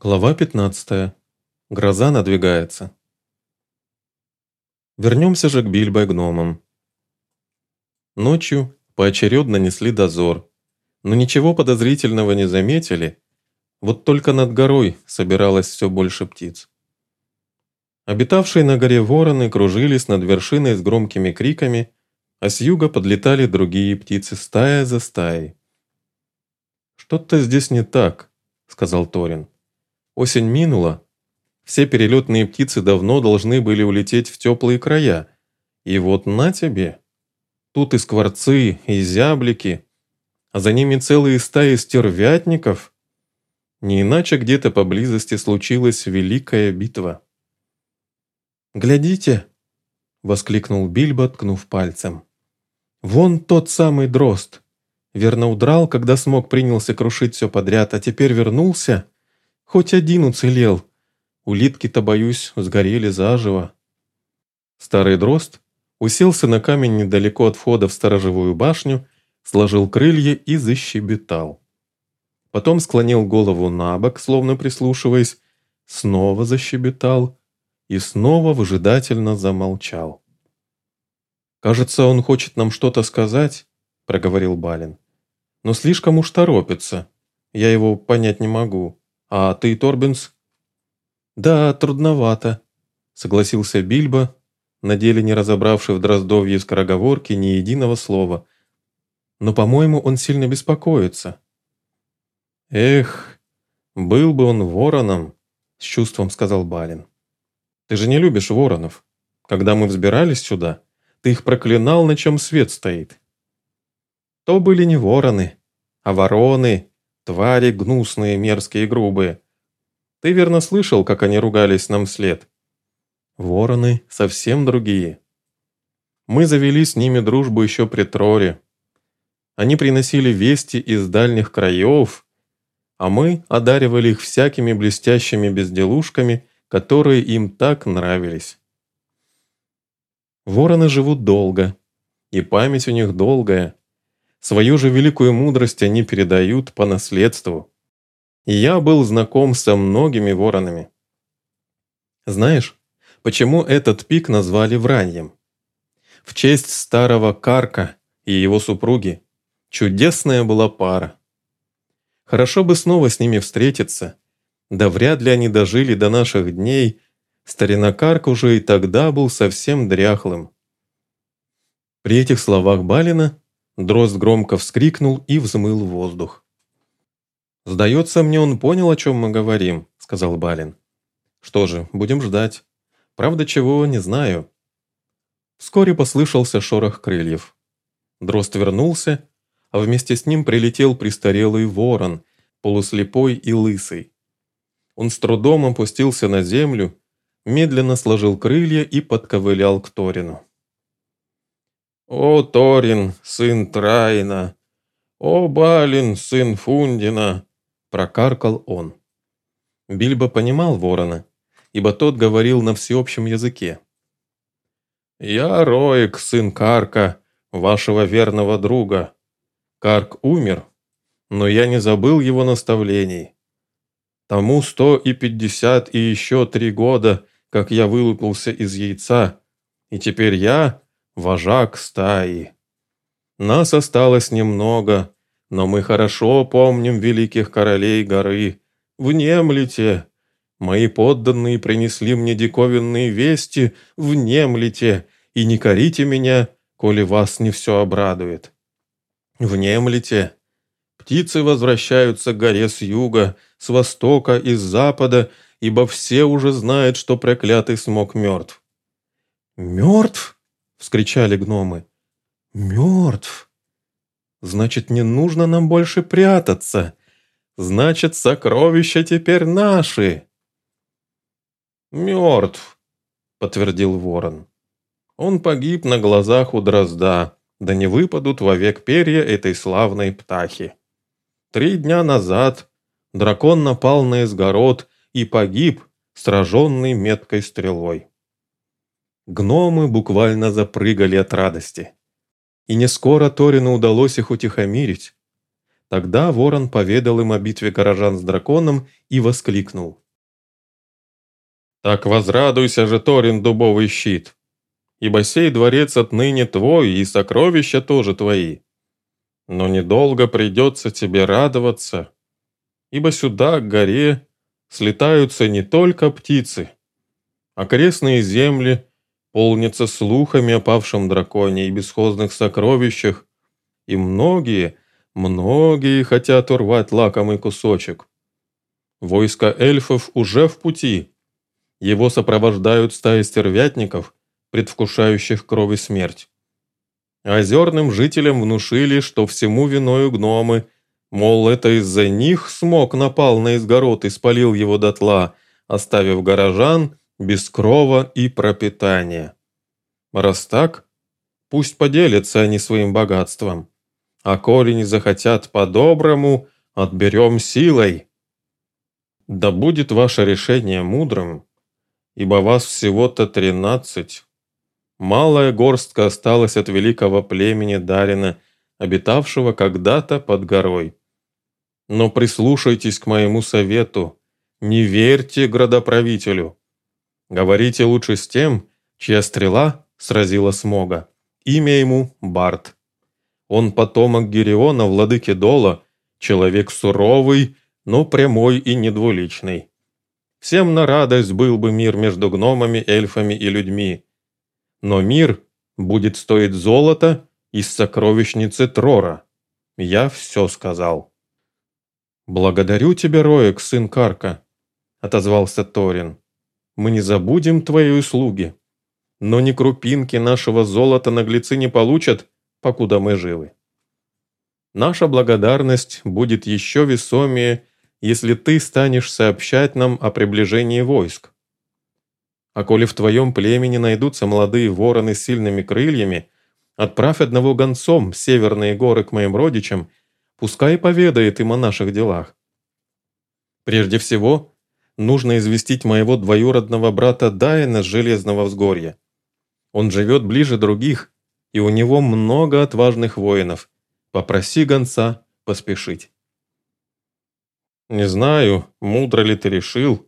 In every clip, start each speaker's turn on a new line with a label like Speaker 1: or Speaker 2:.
Speaker 1: Глава 15. Гроза надвигается. Вернемся же к Бильбо и гномам. Ночью поочередно несли дозор, но ничего подозрительного не заметили, вот только над горой собиралось все больше птиц. Обитавшие на горе вороны кружились над вершиной с громкими криками, а с юга подлетали другие птицы стая за стаей. «Что-то здесь не так», — сказал Торин. Осень минула, все перелетные птицы давно должны были улететь в теплые края. И вот на тебе. Тут и скворцы, и зяблики, а за ними целые стаи стервятников. Не иначе где-то поблизости случилась великая битва. «Глядите!» — воскликнул Бильбо, ткнув пальцем. «Вон тот самый дрозд. Верно удрал, когда смог принялся крушить все подряд, а теперь вернулся — Хоть один уцелел. Улитки-то, боюсь, сгорели заживо. Старый дрозд уселся на камень недалеко от входа в сторожевую башню, сложил крылья и защебетал. Потом склонил голову на бок, словно прислушиваясь, снова защебетал и снова выжидательно замолчал. «Кажется, он хочет нам что-то сказать», — проговорил Балин. «Но слишком уж торопится. Я его понять не могу». «А ты, Торбинс?» «Да, трудновато», — согласился Бильбо, на деле не разобравший в Дроздовье скороговорки ни единого слова. «Но, по-моему, он сильно беспокоится». «Эх, был бы он вороном», — с чувством сказал Балин. «Ты же не любишь воронов. Когда мы взбирались сюда, ты их проклинал, на чем свет стоит». «То были не вороны, а вороны», Твари гнусные, мерзкие и грубые. Ты верно слышал, как они ругались нам вслед? Вороны совсем другие. Мы завели с ними дружбу еще при Троре. Они приносили вести из дальних краев, а мы одаривали их всякими блестящими безделушками, которые им так нравились. Вороны живут долго, и память у них долгая, Свою же великую мудрость они передают по наследству. Я был знаком со многими воронами. Знаешь, почему этот пик назвали Враньем? В честь старого Карка и его супруги. Чудесная была пара. Хорошо бы снова с ними встретиться. Да вряд ли они дожили до наших дней. Старина Карк уже и тогда был совсем дряхлым. При этих словах Балина Дрозд громко вскрикнул и взмыл воздух. «Сдается мне, он понял, о чем мы говорим», — сказал Балин. «Что же, будем ждать. Правда, чего, не знаю». Вскоре послышался шорох крыльев. Дрозд вернулся, а вместе с ним прилетел престарелый ворон, полуслепой и лысый. Он с трудом опустился на землю, медленно сложил крылья и подковылял к Торину. «О, Торин, сын Траина! О, Балин, сын Фундина!» – прокаркал он. Бильбо понимал ворона, ибо тот говорил на всеобщем языке. «Я Роик, сын Карка, вашего верного друга. Карк умер, но я не забыл его наставлений. Тому сто и пятьдесят и еще три года, как я вылупился из яйца, и теперь я, вожак стаи. Нас осталось немного, но мы хорошо помним великих королей горы. Внемлите! Мои подданные принесли мне диковинные вести, внемлите, и не корите меня, коли вас не все обрадует. Внемлите! Птицы возвращаются к горе с юга, с востока и с запада, ибо все уже знают, что проклятый смог мертв. «Мертв?» — вскричали гномы. «Мертв! Значит, не нужно нам больше прятаться. Значит, сокровища теперь наши!» «Мертв!» — подтвердил ворон. «Он погиб на глазах у дрозда, да не выпадут вовек перья этой славной птахи. Три дня назад дракон напал на изгород и погиб, сраженный меткой стрелой. Гномы буквально запрыгали от радости. И не скоро Торину удалось их утихомирить. Тогда ворон поведал им о битве горожан с драконом и воскликнул. «Так возрадуйся же, Торин, дубовый щит, ибо сей дворец отныне твой, и сокровища тоже твои. Но недолго придется тебе радоваться, ибо сюда, к горе, слетаются не только птицы, окрестные земли полнятся слухами о павшем драконе и бесхозных сокровищах, и многие, многие хотят урвать лакомый кусочек. Войско эльфов уже в пути. Его сопровождают стаи стервятников, предвкушающих крови смерть. Озерным жителям внушили, что всему виною гномы, мол, это из-за них смог напал на изгород и спалил его дотла, оставив горожан без крова и пропитания. Раз так, пусть поделятся они своим богатством, а коли не захотят по-доброму, отберем силой. Да будет ваше решение мудрым, ибо вас всего-то тринадцать. Малая горстка осталась от великого племени Дарина, обитавшего когда-то под горой. Но прислушайтесь к моему совету, не верьте градоправителю. Говорите лучше с тем, чья стрела сразила Смога. Имя ему Барт. Он потомок Гериона, владыки Дола, человек суровый, но прямой и недвуличный. Всем на радость был бы мир между гномами, эльфами и людьми, но мир будет стоить золота из сокровищницы Трора. Я все сказал. «Благодарю тебя, Роек, сын Карка», — отозвался Торин. «Мы не забудем твои услуги, но ни крупинки нашего золота наглецы не получат, покуда мы живы. Наша благодарность будет еще весомее, если ты станешь сообщать нам о приближении войск. А коли в твоем племени найдутся молодые вороны с сильными крыльями, отправь одного гонцом в северные горы к моим родичам, пускай поведает им о наших делах. Прежде всего, нужно известить моего двоюродного брата Дайна с Железного Взгорья. Он живет ближе других, и у него много отважных воинов. Попроси гонца поспешить. «Не знаю, мудро ли ты решил,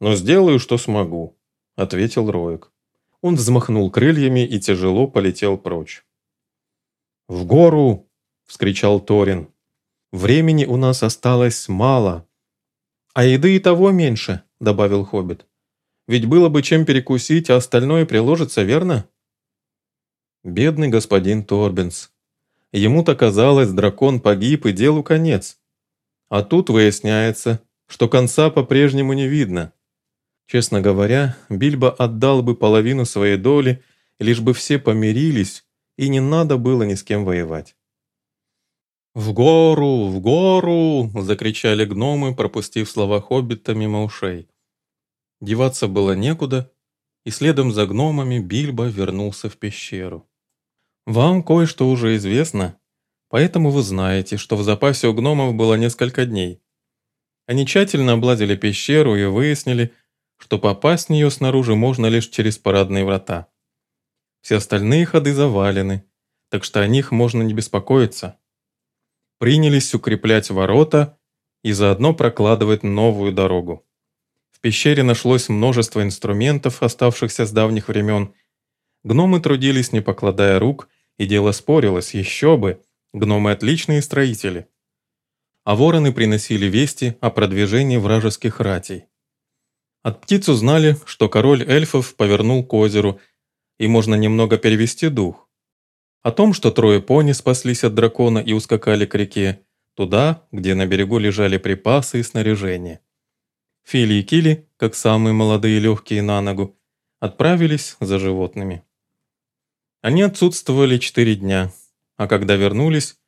Speaker 1: но сделаю, что смогу», — ответил Роек. Он взмахнул крыльями и тяжело полетел прочь. «В гору!» — вскричал Торин. «Времени у нас осталось мало». «А еды и того меньше», — добавил Хоббит. «Ведь было бы чем перекусить, а остальное приложится, верно?» Бедный господин Торбинс. Ему-то казалось, дракон погиб и делу конец. А тут выясняется, что конца по-прежнему не видно. Честно говоря, Бильбо отдал бы половину своей доли, лишь бы все помирились, и не надо было ни с кем воевать. «В гору! В гору!» – закричали гномы, пропустив слова хоббита мимо ушей. Деваться было некуда, и следом за гномами Бильбо вернулся в пещеру. «Вам кое-что уже известно, поэтому вы знаете, что в запасе у гномов было несколько дней. Они тщательно облазили пещеру и выяснили, что попасть в нее снаружи можно лишь через парадные врата. Все остальные ходы завалены, так что о них можно не беспокоиться. Принялись укреплять ворота и заодно прокладывать новую дорогу. В пещере нашлось множество инструментов, оставшихся с давних времен. Гномы трудились, не покладая рук, и дело спорилось, еще бы, гномы отличные строители. А вороны приносили вести о продвижении вражеских ратей. От птиц узнали, что король эльфов повернул к озеру, и можно немного перевести дух. О том, что трое пони спаслись от дракона и ускакали к реке, туда, где на берегу лежали припасы и снаряжение. Фили и Кили, как самые молодые легкие на ногу, отправились за животными. Они отсутствовали четыре дня, а когда вернулись,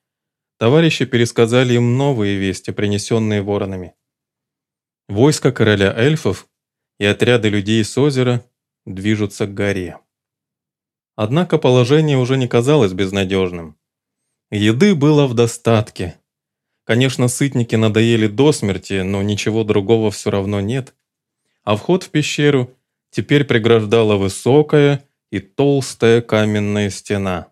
Speaker 1: товарищи пересказали им новые вести, принесенные воронами. Войско короля эльфов и отряды людей с озера движутся к горе. Однако положение уже не казалось безнадежным. Еды было в достатке. Конечно, сытники надоели до смерти, но ничего другого все равно нет. А вход в пещеру теперь преграждала высокая и толстая каменная стена.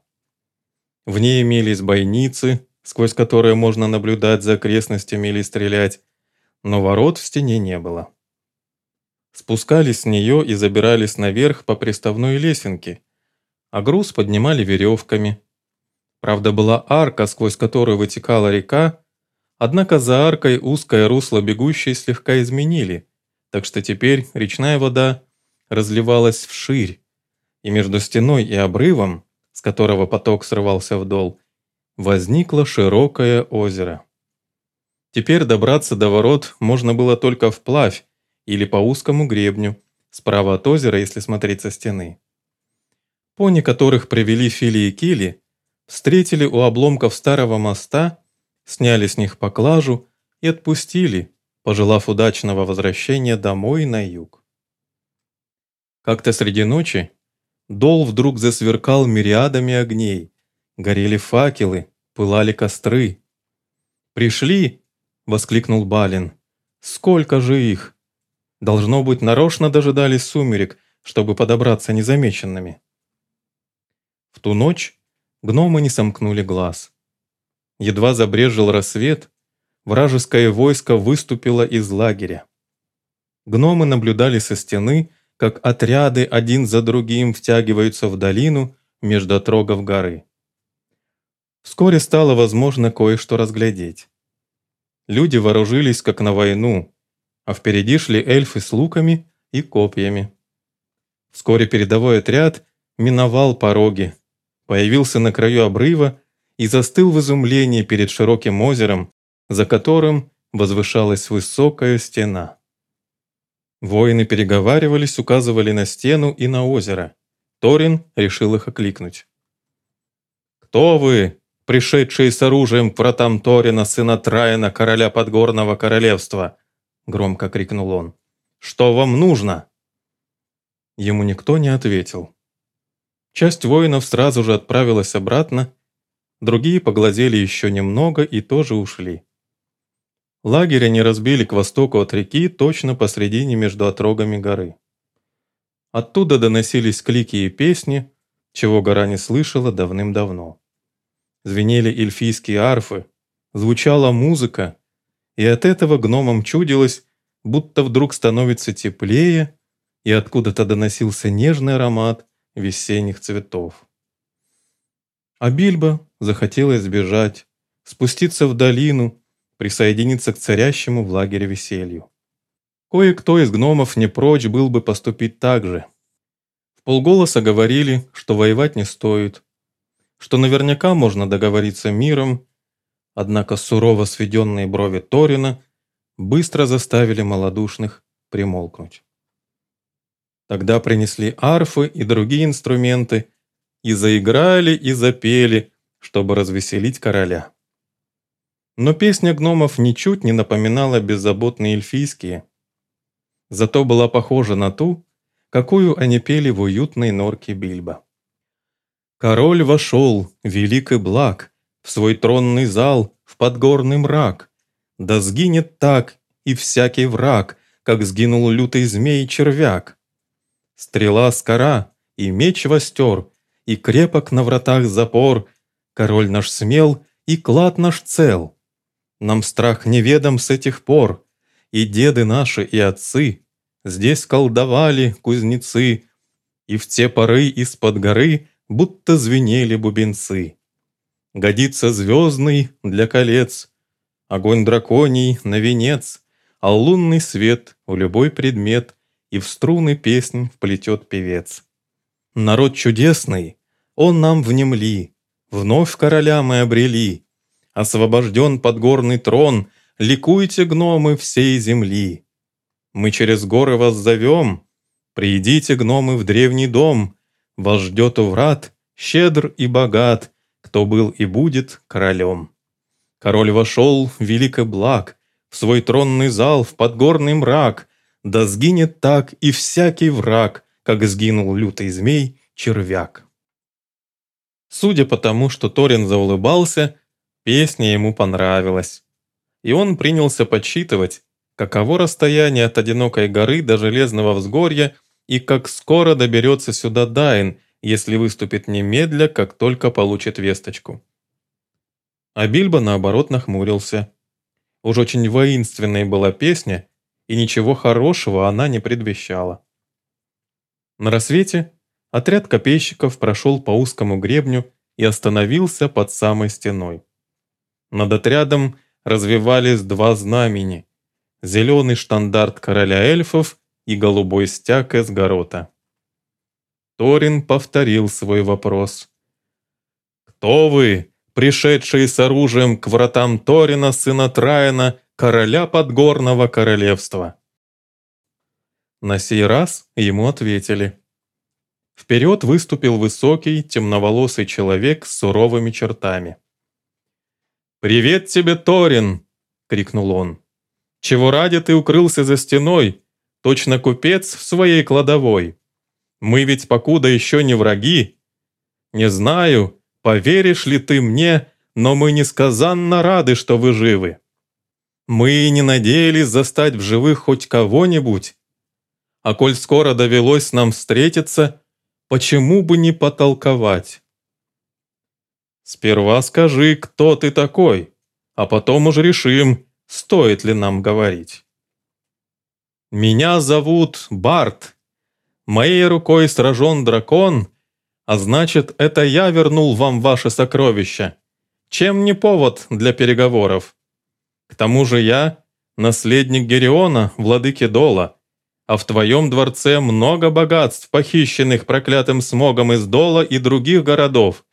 Speaker 1: В ней имелись бойницы, сквозь которые можно наблюдать за окрестностями или стрелять, но ворот в стене не было. Спускались с нее и забирались наверх по приставной лесенке, а груз поднимали веревками. Правда, была арка, сквозь которую вытекала река, однако за аркой узкое русло бегущей слегка изменили, так что теперь речная вода разливалась вширь, и между стеной и обрывом, с которого поток срывался вдол, возникло широкое озеро. Теперь добраться до ворот можно было только вплавь или по узкому гребню, справа от озера, если смотреть со стены. Пони, которых привели Фили и Кили, встретили у обломков старого моста, сняли с них поклажу и отпустили, пожелав удачного возвращения домой на юг. Как-то среди ночи Дол вдруг засверкал мириадами огней, горели факелы, пылали костры. «Пришли!» — воскликнул Балин. «Сколько же их!» Должно быть, нарочно дожидались сумерек, чтобы подобраться незамеченными. Ту ночь гномы не сомкнули глаз. Едва забрежил рассвет, вражеское войско выступило из лагеря. Гномы наблюдали со стены, как отряды один за другим втягиваются в долину между отрогов горы. Вскоре стало возможно кое-что разглядеть. Люди вооружились, как на войну, а впереди шли эльфы с луками и копьями. Вскоре передовой отряд миновал пороги, появился на краю обрыва и застыл в изумлении перед широким озером, за которым возвышалась высокая стена. Воины переговаривались, указывали на стену и на озеро. Торин решил их окликнуть. «Кто вы, пришедшие с оружием к вратам Торина, сына Траина, короля Подгорного королевства?» громко крикнул он. «Что вам нужно?» Ему никто не ответил. Часть воинов сразу же отправилась обратно, другие поглазели еще немного и тоже ушли. Лагерь они разбили к востоку от реки, точно посредине между отрогами горы. Оттуда доносились клики и песни, чего гора не слышала давным-давно. Звенели эльфийские арфы, звучала музыка, и от этого гномам чудилось, будто вдруг становится теплее, и откуда-то доносился нежный аромат весенних цветов. А Бильбо захотелось сбежать, спуститься в долину, присоединиться к царящему в лагере веселью. Кое-кто из гномов не прочь был бы поступить так же. В полголоса говорили, что воевать не стоит, что наверняка можно договориться миром, однако сурово сведенные брови Торина быстро заставили малодушных примолкнуть. Тогда принесли арфы и другие инструменты, и заиграли, и запели, чтобы развеселить короля. Но песня гномов ничуть не напоминала беззаботные эльфийские. Зато была похожа на ту, какую они пели в уютной норке Бильбо. Король вошел, велик благ, в свой тронный зал, в подгорный мрак. Да сгинет так и всякий враг, как сгинул лютый змей-червяк. Стрела скора, и меч востер, и крепок на вратах запор, король наш смел, и клад наш цел. Нам страх неведом с этих пор, и деды наши, и отцы здесь колдовали кузнецы, и в те поры из-под горы будто звенели бубенцы. Годится звездный для колец, огонь драконий на венец, а лунный свет в любой предмет и в струны песнь вплетет певец. Народ чудесный, он нам внемли, вновь короля мы обрели, освобожден подгорный трон, ликуйте, гномы всей земли. Мы через горы вас зовем, придите, гномы, в древний дом, вас ждет у врат, щедр и богат, кто был и будет королем. Король вошел, велик и благ, в свой тронный зал, в подгорный мрак, да сгинет так и всякий враг, как сгинул лютый змей, червяк. Судя по тому, что Торин заулыбался, Песня ему понравилась. И он принялся подсчитывать, каково расстояние от одинокой горы до железного взгорья и как скоро доберется сюда Дайн, если выступит немедля, как только получит весточку. А Бильбо, наоборот, нахмурился. Уж очень воинственной была песня, и ничего хорошего она не предвещала. На рассвете отряд копейщиков прошел по узкому гребню и остановился под самой стеной. Над отрядом развивались два знамени – зеленый штандарт короля эльфов и голубой стяг Эсгорота. Торин повторил свой вопрос. «Кто вы, пришедшие с оружием к вратам Торина, сына Траина, короля Подгорного королевства?» На сей раз ему ответили. Вперед выступил высокий, темноволосый человек с суровыми чертами. «Привет тебе, Торин!» — крикнул он. «Чего ради ты укрылся за стеной? Точно купец в своей кладовой. Мы ведь покуда еще не враги. Не знаю, поверишь ли ты мне, но мы несказанно рады, что вы живы. Мы не надеялись застать в живых хоть кого-нибудь. А коль скоро довелось нам встретиться, почему бы не потолковать? Сперва скажи, кто ты такой, а потом уж решим, стоит ли нам говорить. Меня зовут Барт. Моей рукой сражен дракон, а значит, это я вернул вам ваше сокровище. Чем не повод для переговоров? К тому же я наследник Гериона, владыки Дола, а в твоем дворце много богатств, похищенных проклятым смогом из Дола и других городов.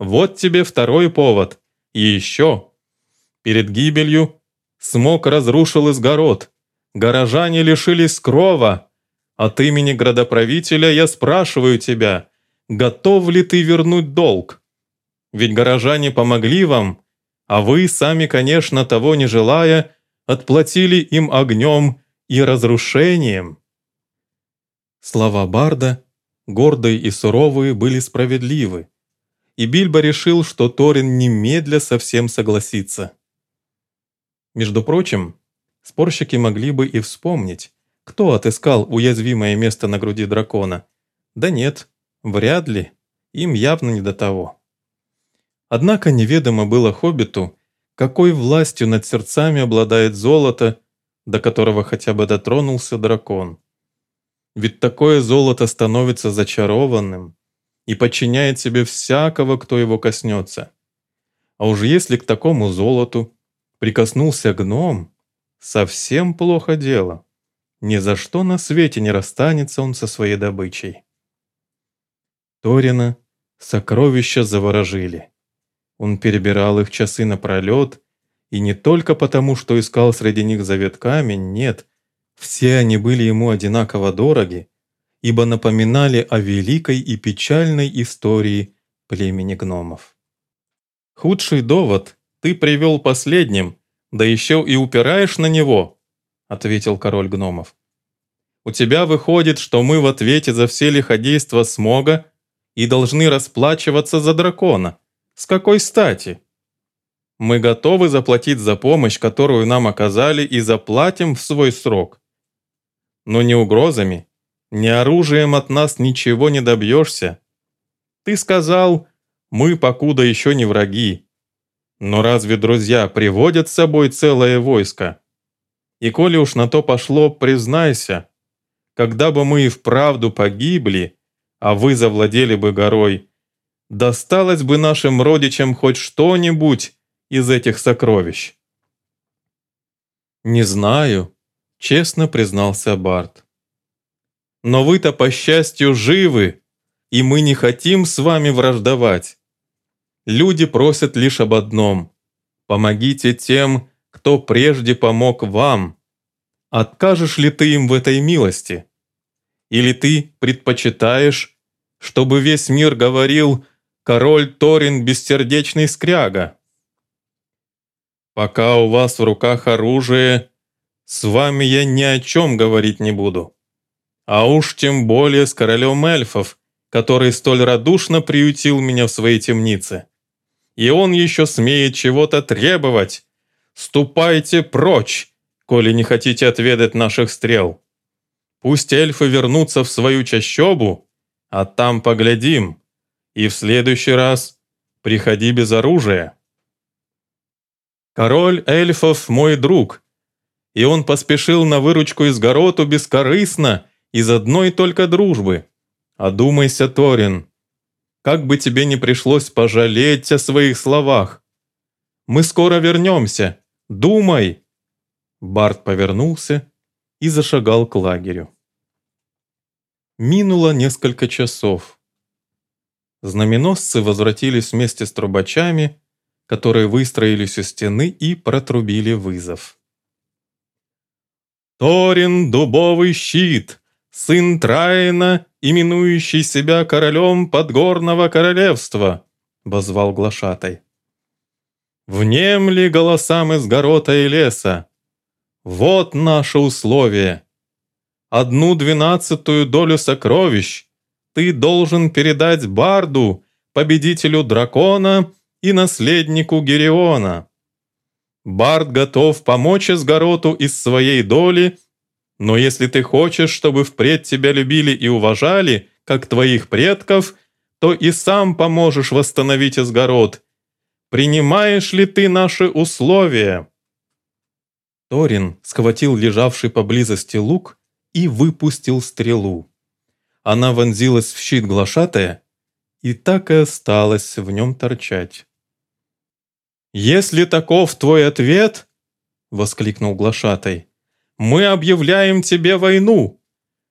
Speaker 1: Вот тебе второй повод. И еще. Перед гибелью смог разрушил изгород. Горожане лишились крова. От имени градоправителя я спрашиваю тебя, готов ли ты вернуть долг? Ведь горожане помогли вам, а вы, сами, конечно, того не желая, отплатили им огнем и разрушением. Слова Барда, гордые и суровые, были справедливы, и Бильбо решил, что Торин немедля совсем согласится. Между прочим, спорщики могли бы и вспомнить, кто отыскал уязвимое место на груди дракона. Да нет, вряд ли, им явно не до того. Однако неведомо было Хоббиту, какой властью над сердцами обладает золото, до которого хотя бы дотронулся дракон. Ведь такое золото становится зачарованным и подчиняет себе всякого, кто его коснется. А уж если к такому золоту прикоснулся гном, совсем плохо дело. Ни за что на свете не расстанется он со своей добычей. Торина сокровища заворожили. Он перебирал их часы напролет, и не только потому, что искал среди них завет камень, нет, все они были ему одинаково дороги, ибо напоминали о великой и печальной истории племени гномов. «Худший довод ты привел последним, да еще и упираешь на него», ответил король гномов. «У тебя выходит, что мы в ответе за все лиходейства Смога и должны расплачиваться за дракона. С какой стати? Мы готовы заплатить за помощь, которую нам оказали, и заплатим в свой срок. Но ни угрозами, ни оружием от нас ничего не добьешься. Ты сказал, мы покуда еще не враги. Но разве друзья приводят с собой целое войско? И коли уж на то пошло, признайся, когда бы мы и вправду погибли, а вы завладели бы горой, досталось бы нашим родичам хоть что-нибудь из этих сокровищ? «Не знаю», — честно признался Барт. «Но вы-то, по счастью, живы, и мы не хотим с вами враждовать. Люди просят лишь об одном — помогите тем, кто прежде помог вам. Откажешь ли ты им в этой милости? Или ты предпочитаешь, чтобы весь мир говорил король Торин бессердечный скряга. Пока у вас в руках оружие, с вами я ни о чем говорить не буду. А уж тем более с королем эльфов, который столь радушно приютил меня в своей темнице. И он еще смеет чего-то требовать. Ступайте прочь, коли не хотите отведать наших стрел. Пусть эльфы вернутся в свою чащобу, а там поглядим, и в следующий раз приходи без оружия». Король эльфов мой друг, и он поспешил на выручку из Гороту бескорыстно, из одной только дружбы. Одумайся, Торин, как бы тебе не пришлось пожалеть о своих словах. Мы скоро вернемся, думай!» Барт повернулся и зашагал к лагерю. Минуло несколько часов. Знаменосцы возвратились вместе с трубачами, которые выстроились у стены и протрубили вызов. «Торин, дубовый щит, сын Траина, именующий себя королем подгорного королевства!» — возвал глашатай. «Внемли голосам из горота и леса! Вот наше условие! Одну двенадцатую долю сокровищ ты должен передать Барду, победителю дракона и наследнику Гериона. Бард готов помочь Изгороту из своей доли, но если ты хочешь, чтобы впредь тебя любили и уважали, как твоих предков, то и сам поможешь восстановить Изгород. Принимаешь ли ты наши условия?» Торин схватил лежавший поблизости лук и выпустил стрелу. Она вонзилась в щит глашатая и так и осталась в нем торчать. «Если таков твой ответ, — воскликнул глашатай, — мы объявляем тебе войну.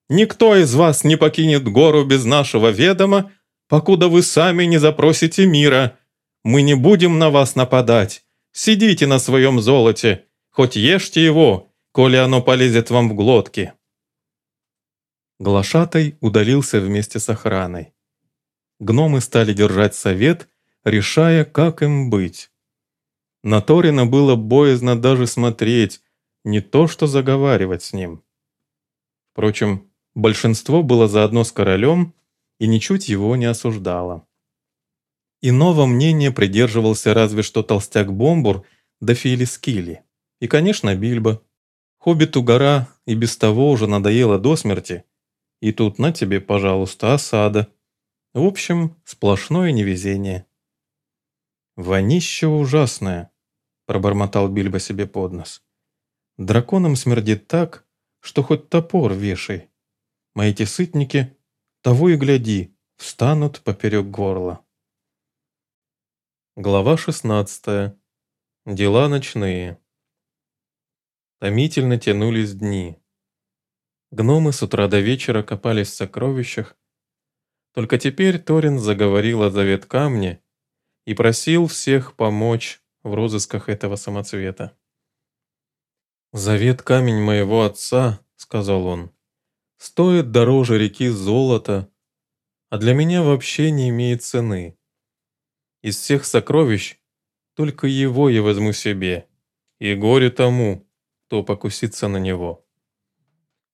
Speaker 1: Никто из вас не покинет гору без нашего ведома, покуда вы сами не запросите мира. Мы не будем на вас нападать. Сидите на своем золоте, хоть ешьте его, коли оно полезет вам в глотки». Глашатай удалился вместе с охраной. Гномы стали держать совет, решая, как им быть. На Торина было боязно даже смотреть, не то что заговаривать с ним. Впрочем, большинство было заодно с королем и ничуть его не осуждало. Иного мнения придерживался разве что толстяк Бомбур да Филискили. И, конечно, Бильбо. Хоббиту гора и без того уже надоело до смерти, и тут на тебе, пожалуйста, осада. В общем, сплошное невезение. «Вонище ужасное», — пробормотал Бильбо себе под нос. «Драконом смердит так, что хоть топор вешай. Мои эти сытники, того и гляди, встанут поперек горла». Глава 16. Дела ночные. Томительно тянулись дни. Гномы с утра до вечера копались в сокровищах. Только теперь Торин заговорил о завет камне и просил всех помочь в розысках этого самоцвета. «Завет камень моего отца», — сказал он, — «стоит дороже реки золота, а для меня вообще не имеет цены. Из всех сокровищ только его я возьму себе, и горе тому, кто покусится на него».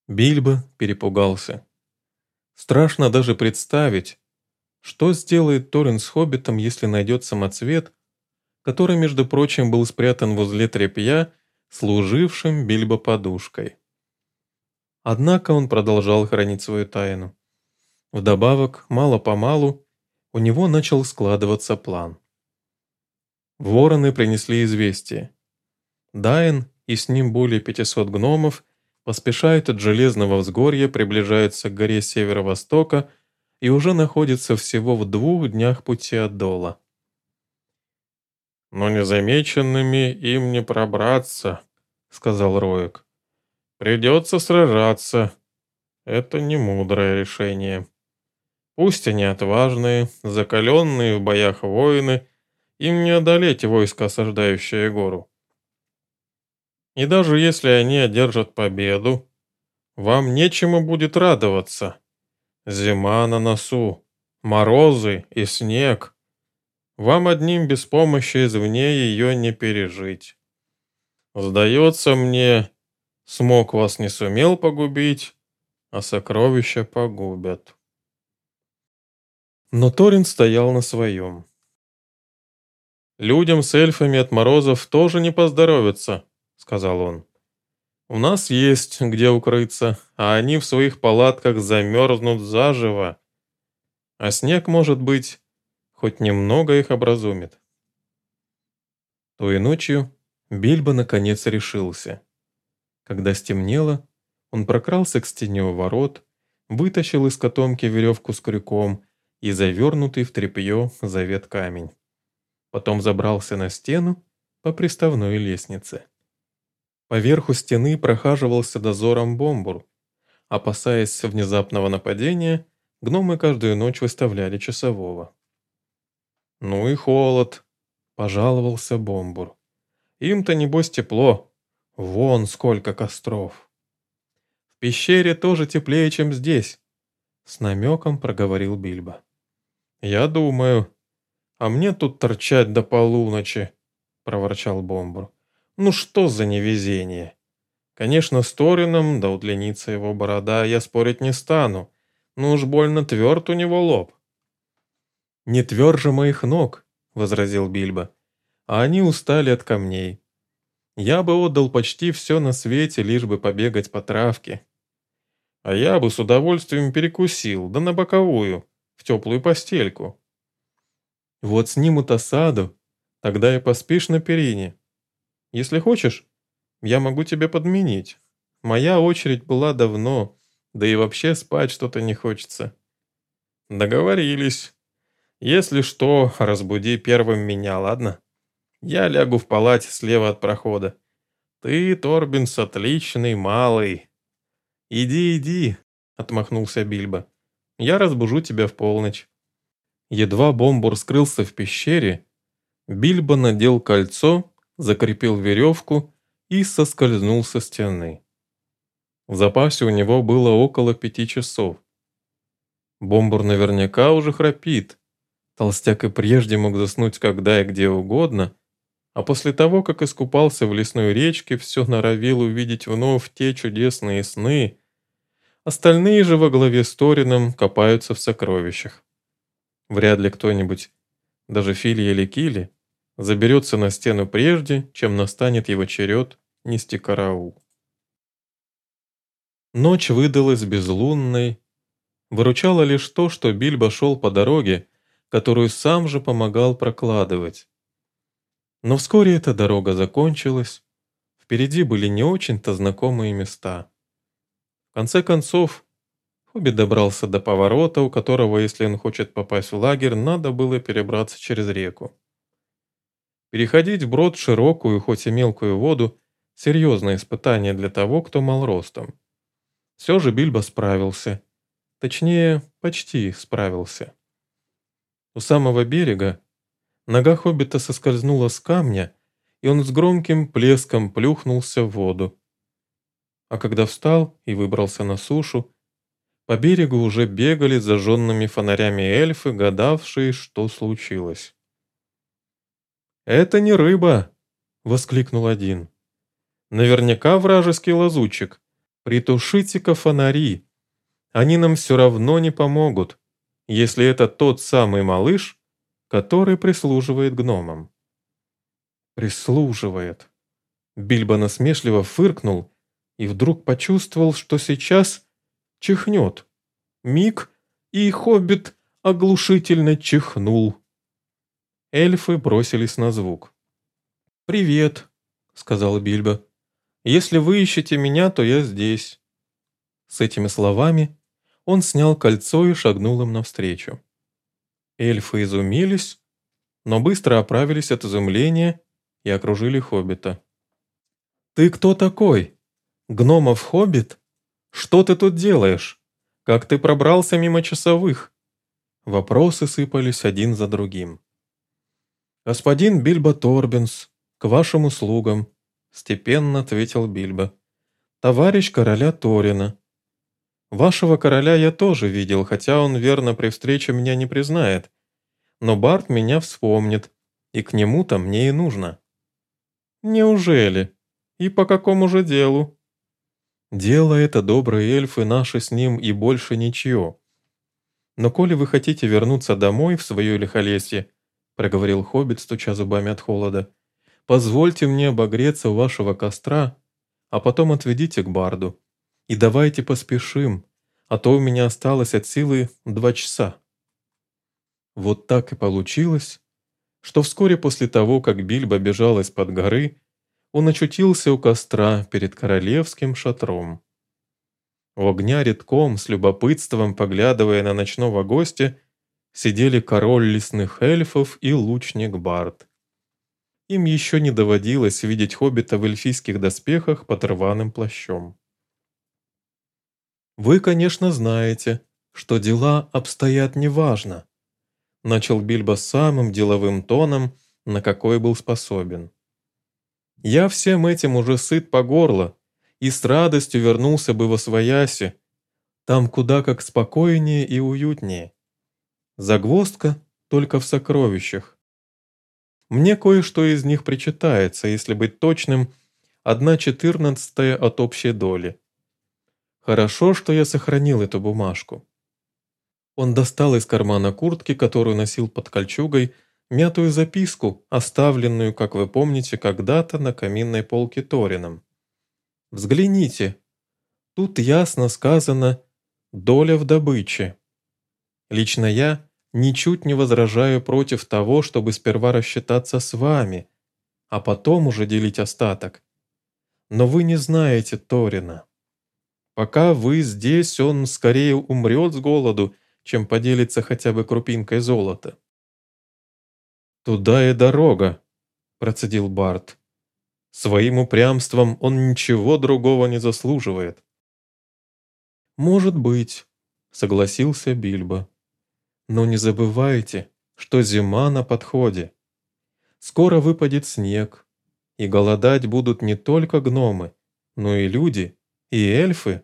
Speaker 1: Бильбо перепугался. Страшно даже представить, что сделает Торин с Хоббитом, если найдет самоцвет, который, между прочим, был спрятан возле тряпья, служившим Бильбо подушкой. Однако он продолжал хранить свою тайну. Вдобавок, мало-помалу, у него начал складываться план. Вороны принесли известие. Дайн и с ним более 500 гномов поспешают от Железного взгорья, приближаются к горе северо-востока и уже находится всего в двух днях пути от Дола. «Но незамеченными им не пробраться», — сказал Роек. «Придется сражаться. Это не мудрое решение. Пусть они отважные, закаленные в боях воины, им не одолеть войско, осаждающее гору. И даже если они одержат победу, вам нечему будет радоваться. Зима на носу, морозы и снег. Вам одним без помощи извне ее не пережить. Сдается мне, смог вас не сумел погубить, а сокровища погубят. Но Торин стоял на своем. Людям с эльфами от морозов тоже не поздоровится, сказал он. У нас есть где укрыться, а они в своих палатках замерзнут заживо. А снег, может быть, хоть немного их образумит. Той ночью Бильбо наконец решился. Когда стемнело, он прокрался к стене у ворот, вытащил из котомки веревку с крюком и завернутый в тряпье завет камень. Потом забрался на стену по приставной лестнице. Поверху стены прохаживался дозором бомбур. Опасаясь внезапного нападения, гномы каждую ночь выставляли часового. «Ну и холод», — пожаловался бомбур. «Им-то, небось, тепло. Вон сколько костров». «В пещере тоже теплее, чем здесь», — с намеком проговорил Бильбо. «Я думаю. А мне тут торчать до полуночи», — проворчал Бомбур. «Ну что за невезение? Конечно, с Торином, да удлинится его борода, я спорить не стану. Ну уж больно тверд у него лоб». «Не тверже моих ног», — возразил Бильбо. «А они устали от камней. Я бы отдал почти все на свете, лишь бы побегать по травке. А я бы с удовольствием перекусил, да на боковую, в теплую постельку. Вот снимут осаду, тогда и поспишь на перине. Если хочешь, я могу тебе подменить. Моя очередь была давно, да и вообще спать что-то не хочется. Договорились. Если что, разбуди первым меня, ладно? Я лягу в палате слева от прохода. Ты, Торбинс, отличный малый. Иди, иди, отмахнулся Бильбо. Я разбужу тебя в полночь. Едва Бомбур скрылся в пещере, Бильбо надел кольцо, закрепил веревку и соскользнул со стены. В запасе у него было около пяти часов. Бомбур наверняка уже храпит, Толстяк и прежде мог заснуть когда и где угодно, а после того, как искупался в лесной речке, все норовил увидеть вновь те чудесные сны. Остальные же во главе с Торином копаются в сокровищах. Вряд ли кто-нибудь, даже Фили или Кили, заберется на стену прежде, чем настанет его черед нести караул. Ночь выдалась безлунной. Выручало лишь то, что Бильбо шел по дороге, которую сам же помогал прокладывать. Но вскоре эта дорога закончилась, впереди были не очень-то знакомые места. В конце концов, Хоббит добрался до поворота, у которого, если он хочет попасть в лагерь, надо было перебраться через реку. Переходить вброд широкую, хоть и мелкую воду – серьезное испытание для того, кто мал ростом. Все же Бильбо справился. Точнее, почти справился. У самого берега нога хоббита соскользнула с камня, и он с громким плеском плюхнулся в воду. А когда встал и выбрался на сушу, по берегу уже бегали зажженными фонарями эльфы, гадавшие, что случилось. «Это не рыба!» — воскликнул один. «Наверняка вражеский лазутчик. Притушите-ка фонари. Они нам все равно не помогут если это тот самый малыш, который прислуживает гномам. Прислуживает. Бильбо насмешливо фыркнул и вдруг почувствовал, что сейчас чихнет. Миг, и хоббит оглушительно чихнул. Эльфы бросились на звук. «Привет», — сказал Бильбо. «Если вы ищете меня, то я здесь». С этими словами он снял кольцо и шагнул им навстречу. Эльфы изумились, но быстро оправились от изумления и окружили хоббита. «Ты кто такой? Гномов хоббит? Что ты тут делаешь? Как ты пробрался мимо часовых?» Вопросы сыпались один за другим. «Господин Бильбо Торбинс, к вашим услугам», — степенно ответил Бильбо. «Товарищ короля Торина, Вашего короля я тоже видел, хотя он верно при встрече меня не признает. Но Барт меня вспомнит, и к нему-то мне и нужно. Неужели? И по какому же делу? Дело это, добрые эльфы, наши с ним и больше ничего. Но коли вы хотите вернуться домой в свое лихолесье, проговорил хоббит, стуча зубами от холода, позвольте мне обогреться у вашего костра, а потом отведите к Барду. И давайте поспешим, а то у меня осталось от силы два часа. Вот так и получилось, что вскоре после того, как Бильбо бежал из-под горы, он очутился у костра перед королевским шатром. У огня редком, с любопытством поглядывая на ночного гостя, сидели король лесных эльфов и лучник Барт. Им еще не доводилось видеть хоббита в эльфийских доспехах под рваным плащом. «Вы, конечно, знаете, что дела обстоят неважно», начал Бильбо самым деловым тоном, на какой был способен. «Я всем этим уже сыт по горло, и с радостью вернулся бы во свояси, там куда как спокойнее и уютнее. Загвоздка только в сокровищах. Мне кое-что из них причитается, если быть точным, одна четырнадцатая от общей доли. Хорошо, что я сохранил эту бумажку. Он достал из кармана куртки, которую носил под кольчугой, мятую записку, оставленную, как вы помните, когда-то на каминной полке Торином. «Взгляните. Тут ясно сказано «доля в добыче». Лично я ничуть не возражаю против того, чтобы сперва рассчитаться с вами, а потом уже делить остаток. Но вы не знаете Торина. Пока вы здесь, он скорее умрет с голоду, чем поделится хотя бы крупинкой золота. «Туда и дорога», — процедил Барт. «Своим упрямством он ничего другого не заслуживает». «Может быть», — согласился Бильбо. «Но не забывайте, что зима на подходе. Скоро выпадет снег, и голодать будут не только гномы, но и люди, и эльфы.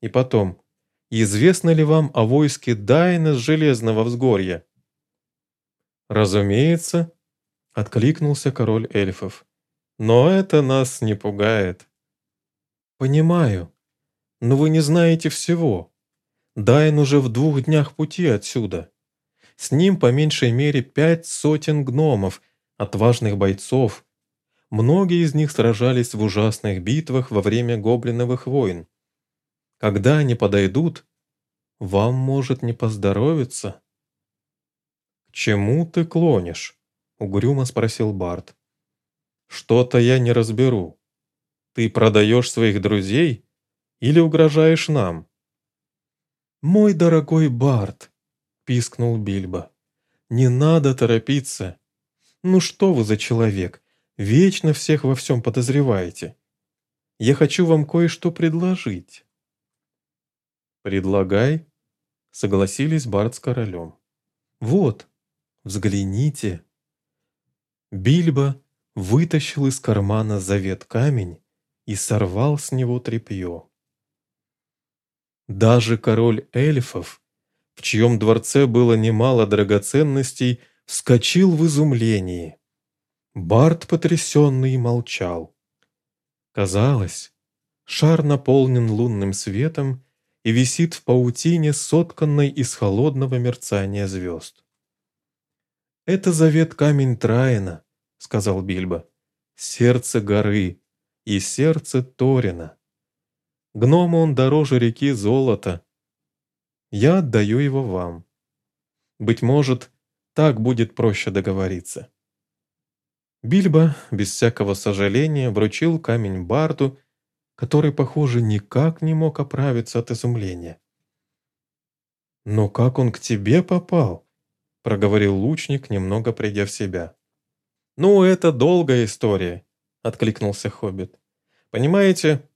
Speaker 1: И потом, известно ли вам о войске Дайна с Железного Взгорья?» «Разумеется», — откликнулся король эльфов. «Но это нас не пугает». «Понимаю, но вы не знаете всего. Дайн уже в двух днях пути отсюда. С ним по меньшей мере пять сотен гномов, отважных бойцов. Многие из них сражались в ужасных битвах во время гоблиновых войн. Когда они подойдут, вам может не поздоровиться». «К чему ты клонишь?» — угрюмо спросил Барт. «Что-то я не разберу. Ты продаешь своих друзей или угрожаешь нам?» «Мой дорогой Барт!» — пискнул Бильбо. «Не надо торопиться. Ну что вы за человек? Вечно всех во всем подозреваете. Я хочу вам кое-что предложить». «Предлагай», — согласились Барт с королем. «Вот, взгляните». Бильбо вытащил из кармана завет камень и сорвал с него тряпье. Даже король эльфов, в чьем дворце было немало драгоценностей, вскочил в изумлении. Барт потрясенный молчал. Казалось, шар наполнен лунным светом и висит в паутине, сотканной из холодного мерцания звезд. «Это завет камень Траина», — сказал Бильбо, — «сердце горы и сердце Торина. Гному он дороже реки золота. Я отдаю его вам. Быть может, так будет проще договориться». Бильбо, без всякого сожаления, вручил камень Барту который, похоже, никак не мог оправиться от изумления. «Но как он к тебе попал?» — проговорил лучник, немного придя в себя. «Ну, это долгая история», — откликнулся Хоббит. «Понимаете,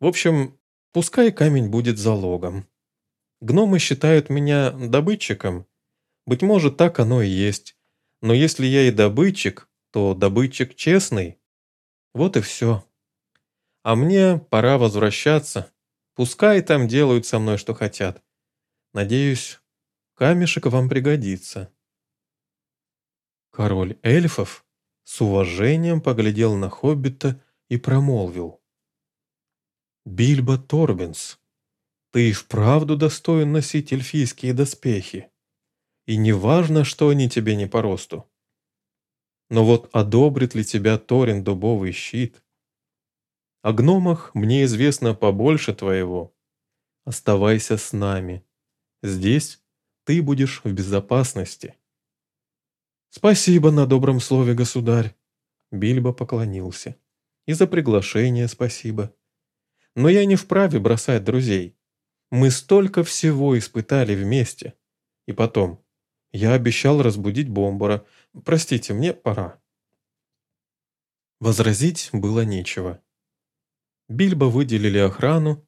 Speaker 1: в общем, пускай камень будет залогом. Гномы считают меня добытчиком. Быть может, так оно и есть. Но если я и добытчик, то добытчик честный. Вот и все». А мне пора возвращаться. Пускай там делают со мной, что хотят. Надеюсь, камешек вам пригодится». Король эльфов с уважением поглядел на хоббита и промолвил. «Бильбо Торбинс, ты и вправду достоин носить эльфийские доспехи. И не важно, что они тебе не по росту. Но вот одобрит ли тебя Торин дубовый щит, о гномах мне известно побольше твоего. Оставайся с нами. Здесь ты будешь в безопасности». «Спасибо на добром слове, государь!» Бильбо поклонился. И за приглашение спасибо. Но я не вправе бросать друзей. Мы столько всего испытали вместе. И потом, я обещал разбудить Бомбора. Простите, мне пора». Возразить было нечего. Бильбо выделили охрану,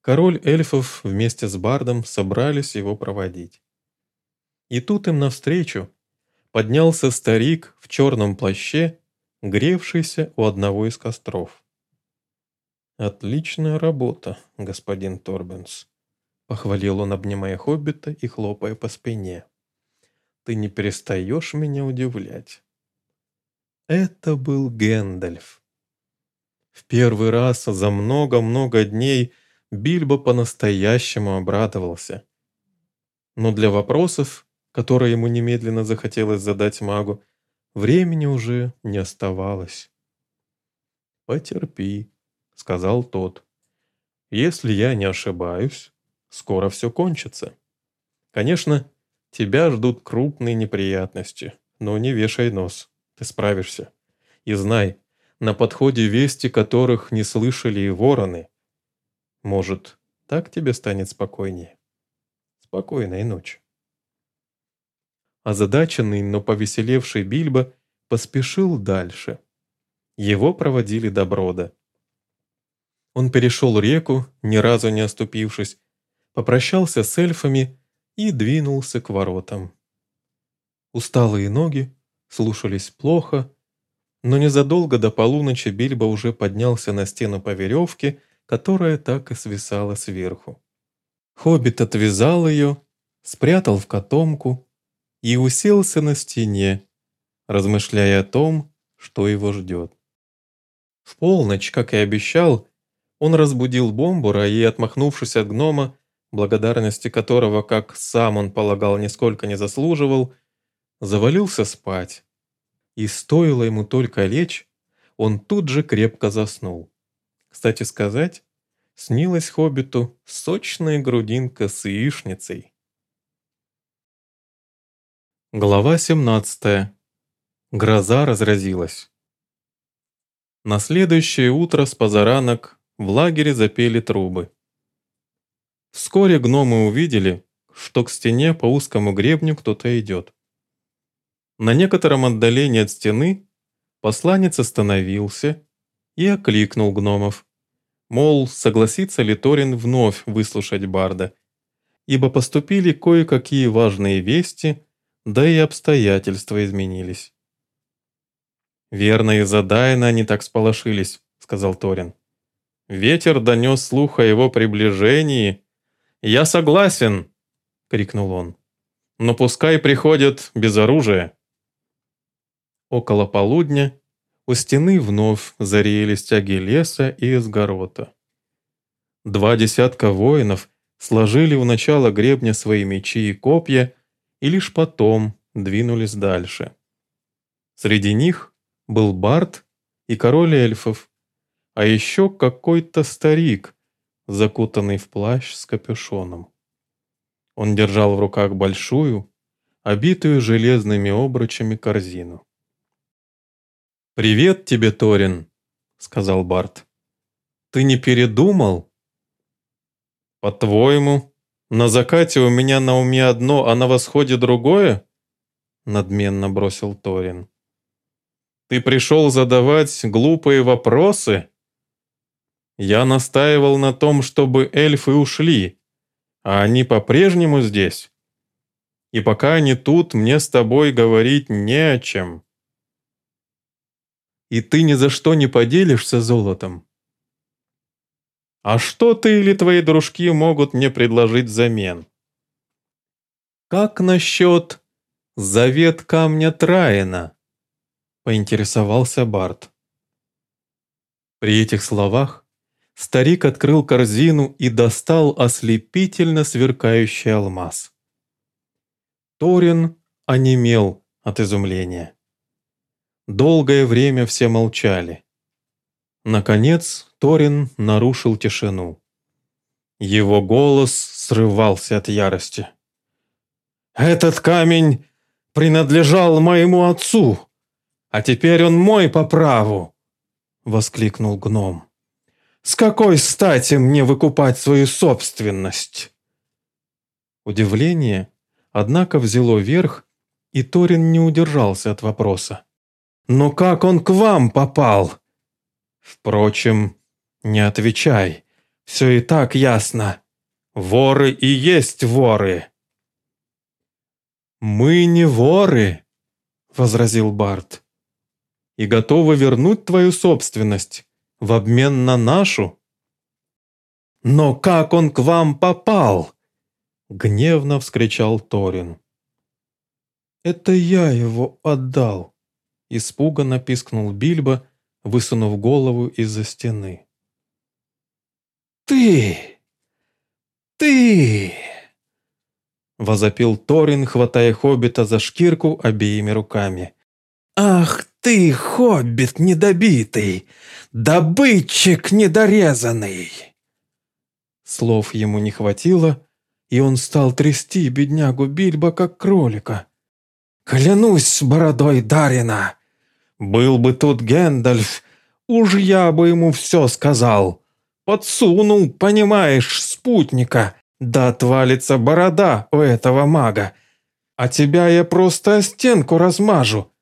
Speaker 1: король эльфов вместе с Бардом собрались его проводить. И тут им навстречу поднялся старик в черном плаще, гревшийся у одного из костров. «Отличная работа, господин Торбенс», — похвалил он, обнимая хоббита и хлопая по спине. «Ты не перестаешь меня удивлять». Это был Гэндальф. В первый раз за много-много дней Бильбо по-настоящему обрадовался. Но для вопросов, которые ему немедленно захотелось задать магу, времени уже не оставалось. «Потерпи», — сказал тот. «Если я не ошибаюсь, скоро все кончится. Конечно, тебя ждут крупные неприятности, но не вешай нос». Ты справишься. И знай, на подходе вести которых не слышали и вороны. Может, так тебе станет спокойнее. Спокойной ночи. Озадаченный, но повеселевший Бильбо поспешил дальше. Его проводили до брода. Он перешел реку, ни разу не оступившись, попрощался с эльфами и двинулся к воротам. Усталые ноги слушались плохо, но незадолго до полуночи Бильбо уже поднялся на стену по веревке, которая так и свисала сверху. Хоббит отвязал ее, спрятал в котомку и уселся на стене, размышляя о том, что его ждет. В полночь, как и обещал, он разбудил Бомбура и, отмахнувшись от гнома, благодарности которого, как сам он полагал, нисколько не заслуживал, завалился спать. И стоило ему только лечь, он тут же крепко заснул. Кстати сказать, снилась хоббиту сочная грудинка с яичницей. Глава 17. Гроза разразилась. На следующее утро с позаранок в лагере запели трубы. Вскоре гномы увидели, что к стене по узкому гребню кто-то идет. На некотором отдалении от стены посланец остановился и окликнул гномов. Мол, согласится ли Торин вновь выслушать Барда, ибо поступили кое-какие важные вести, да и обстоятельства изменились. «Верно, из-за Дайна они так сполошились», — сказал Торин. «Ветер донес слух о его приближении». «Я согласен!» — крикнул он. «Но пускай приходят без оружия». Около полудня у стены вновь зареяли стяги леса и изгорота. Два десятка воинов сложили у начала гребня свои мечи и копья и лишь потом двинулись дальше. Среди них был Барт и король эльфов, а еще какой-то старик, закутанный в плащ с капюшоном. Он держал в руках большую, обитую железными обручами корзину. «Привет тебе, Торин», — сказал Барт. «Ты не передумал?» «По-твоему, на закате у меня на уме одно, а на восходе другое?» Надменно бросил Торин. «Ты пришел задавать глупые вопросы?» «Я настаивал на том, чтобы эльфы ушли, а они по-прежнему здесь. И пока они тут, мне с тобой говорить не о чем» и ты ни за что не поделишься золотом. А что ты или твои дружки могут мне предложить взамен? Как насчет завет камня Траина? Поинтересовался Барт. При этих словах старик открыл корзину и достал ослепительно сверкающий алмаз. Торин онемел от изумления. Долгое время все молчали. Наконец Торин нарушил тишину. Его голос срывался от ярости. «Этот камень принадлежал моему отцу, а теперь он мой по праву!» воскликнул гном. «С какой стати мне выкупать свою собственность?» Удивление, однако, взяло верх, и Торин не удержался от вопроса. «Но как он к вам попал?» «Впрочем, не отвечай, все и так ясно. Воры и есть воры!» «Мы не воры!» — возразил Барт. «И готовы вернуть твою собственность в обмен на нашу». «Но как он к вам попал?» — гневно вскричал Торин. «Это я его отдал», — испуганно пискнул Бильбо, высунув голову из-за стены. «Ты! Ты!» Возопил Торин, хватая хоббита за шкирку обеими руками. «Ах ты, хоббит недобитый! Добытчик недорезанный!» Слов ему не хватило, и он стал трясти беднягу Бильбо, как кролика. «Клянусь бородой Дарина! Был бы тут Гэндальф, уж я бы ему все сказал. Подсунул, понимаешь, спутника, да отвалится борода у этого мага. А тебя я просто о стенку размажу!»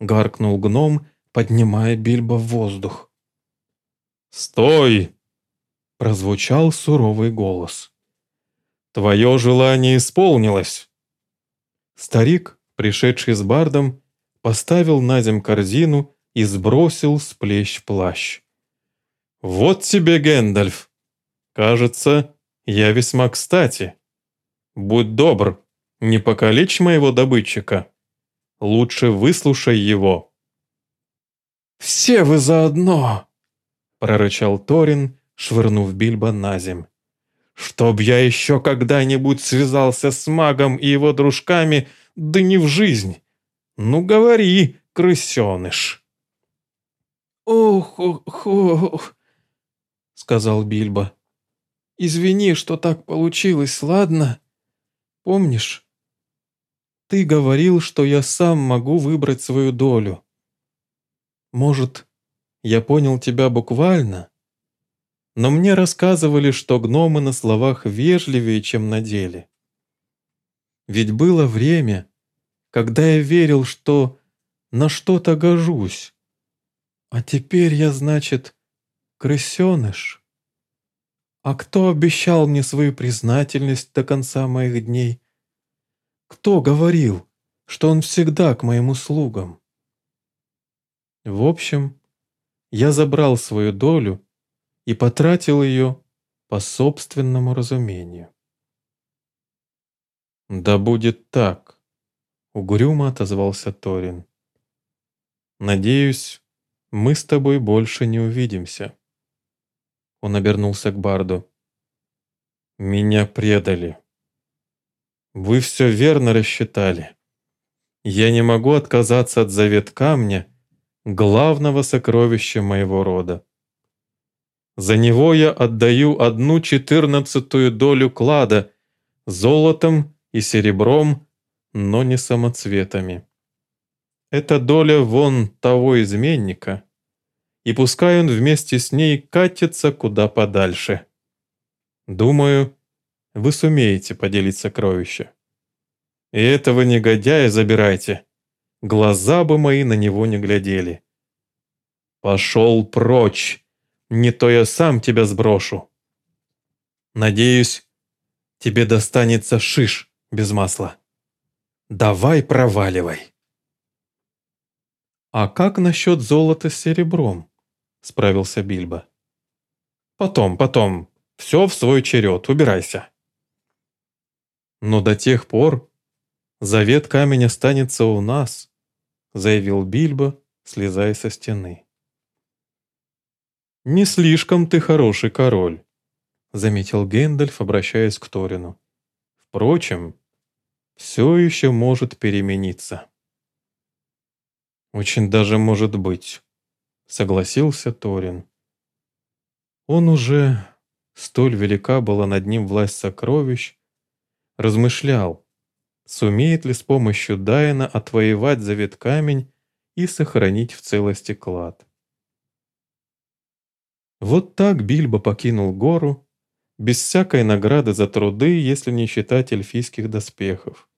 Speaker 1: Гаркнул гном, поднимая Бильбо в воздух. «Стой!» Прозвучал суровый голос. «Твое желание исполнилось!» Старик, пришедший с бардом, поставил на земь корзину и сбросил с плеч плащ. «Вот тебе, Гэндальф! Кажется, я весьма кстати. Будь добр, не покалечь моего добытчика. Лучше выслушай его». «Все вы заодно!» — прорычал Торин, швырнув Бильбо на земь. «Чтоб я еще когда-нибудь связался с магом и его дружками, да не в жизнь! Ну говори, крысеныш!» «Ох, ох, ох!» — сказал Бильбо. Извини, что так получилось, ладно? Помнишь? Ты говорил, что я сам могу выбрать свою долю. Может, я понял тебя буквально? Но мне рассказывали, что гномы на словах вежливее, чем на деле. Ведь было время, когда я верил, что на что-то гожусь. А теперь я, значит, крысеныш. А кто обещал мне свою признательность до конца моих дней? Кто говорил, что он всегда к моим услугам? В общем, я забрал свою долю и потратил ее по собственному разумению. «Да будет так», — угрюмо отозвался Торин. «Надеюсь, мы с тобой больше не увидимся». Он обернулся к Барду. «Меня предали. Вы все верно рассчитали. Я не могу отказаться от завет камня, главного сокровища моего рода. За него я отдаю одну четырнадцатую долю клада золотом и серебром, но не самоцветами. Это доля вон того изменника, и пускай он вместе с ней катится куда подальше. Думаю, вы сумеете поделить сокровища. И этого негодяя забирайте. Глаза бы мои на него не глядели. Пошел прочь, не то я сам тебя сброшу. Надеюсь, тебе достанется шиш без масла. Давай проваливай. А как насчет золота с серебром? — справился Бильбо. «Потом, потом. Все в свой черед. Убирайся». «Но до тех пор завет камень останется у нас», — заявил Бильбо, слезая со стены. «Не слишком ты хороший король», — заметил Гэндальф, обращаясь к Торину. «Впрочем, все еще может перемениться». «Очень даже может быть», согласился Торин. Он уже, столь велика была над ним власть сокровищ, размышлял, сумеет ли с помощью Дайна отвоевать завет камень и сохранить в целости клад. Вот так Бильбо покинул гору, без всякой награды за труды, если не считать эльфийских доспехов.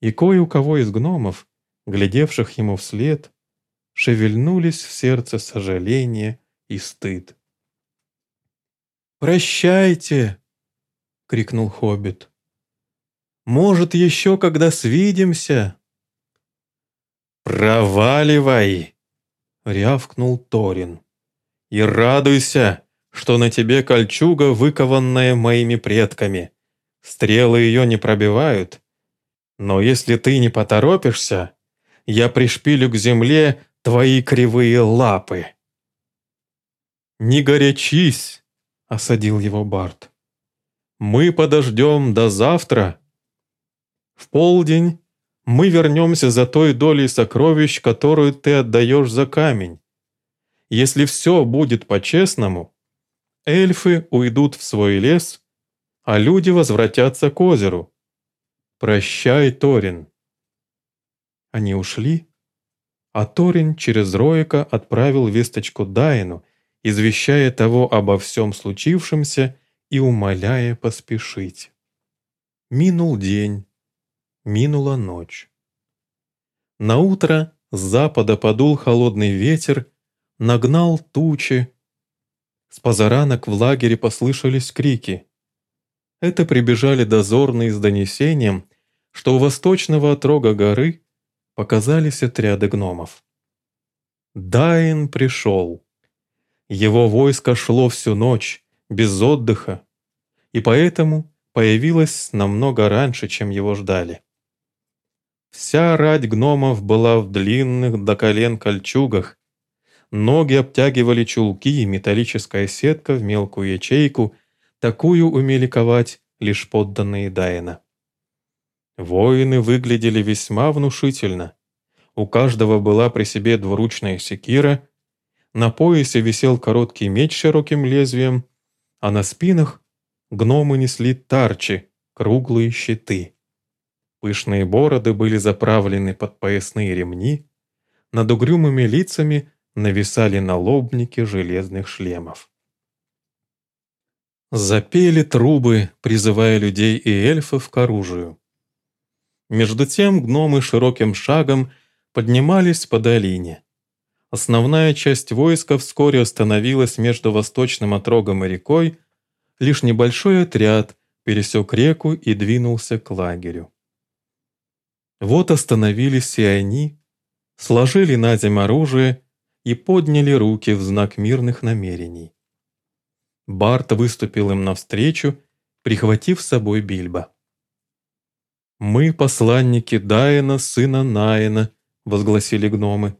Speaker 1: И кое у кого из гномов, глядевших ему вслед, шевельнулись в сердце сожаление и стыд. «Прощайте!» — крикнул хоббит. «Может, еще когда свидимся?» «Проваливай!» — рявкнул Торин. «И радуйся, что на тебе кольчуга, выкованная моими предками. Стрелы ее не пробивают. Но если ты не поторопишься, я пришпилю к земле твои кривые лапы». «Не горячись!» — осадил его Барт. «Мы подождем до завтра. В полдень мы вернемся за той долей сокровищ, которую ты отдаешь за камень. Если все будет по-честному, эльфы уйдут в свой лес, а люди возвратятся к озеру. Прощай, Торин». Они ушли, а Торин через Роика отправил весточку Дайну — извещая того обо всем случившемся и умоляя поспешить. Минул день, минула ночь. На утро с запада подул холодный ветер, нагнал тучи. С позаранок в лагере послышались крики. Это прибежали дозорные с донесением, что у восточного отрога горы показались отряды гномов. Дайн пришел. Его войско шло всю ночь, без отдыха, и поэтому появилось намного раньше, чем его ждали. Вся рать гномов была в длинных до колен кольчугах, ноги обтягивали чулки и металлическая сетка в мелкую ячейку, такую умели ковать лишь подданные Дайна. Воины выглядели весьма внушительно. У каждого была при себе двуручная секира — на поясе висел короткий меч с широким лезвием, а на спинах гномы несли тарчи, круглые щиты. Пышные бороды были заправлены под поясные ремни, над угрюмыми лицами нависали налобники железных шлемов. Запели трубы, призывая людей и эльфов к оружию. Между тем гномы широким шагом поднимались по долине. Основная часть войска вскоре остановилась между восточным отрогом и рекой, лишь небольшой отряд пересек реку и двинулся к лагерю. Вот остановились и они, сложили на земь оружие и подняли руки в знак мирных намерений. Барт выступил им навстречу, прихватив с собой Бильбо. «Мы посланники Дайена, сына Наина», — возгласили гномы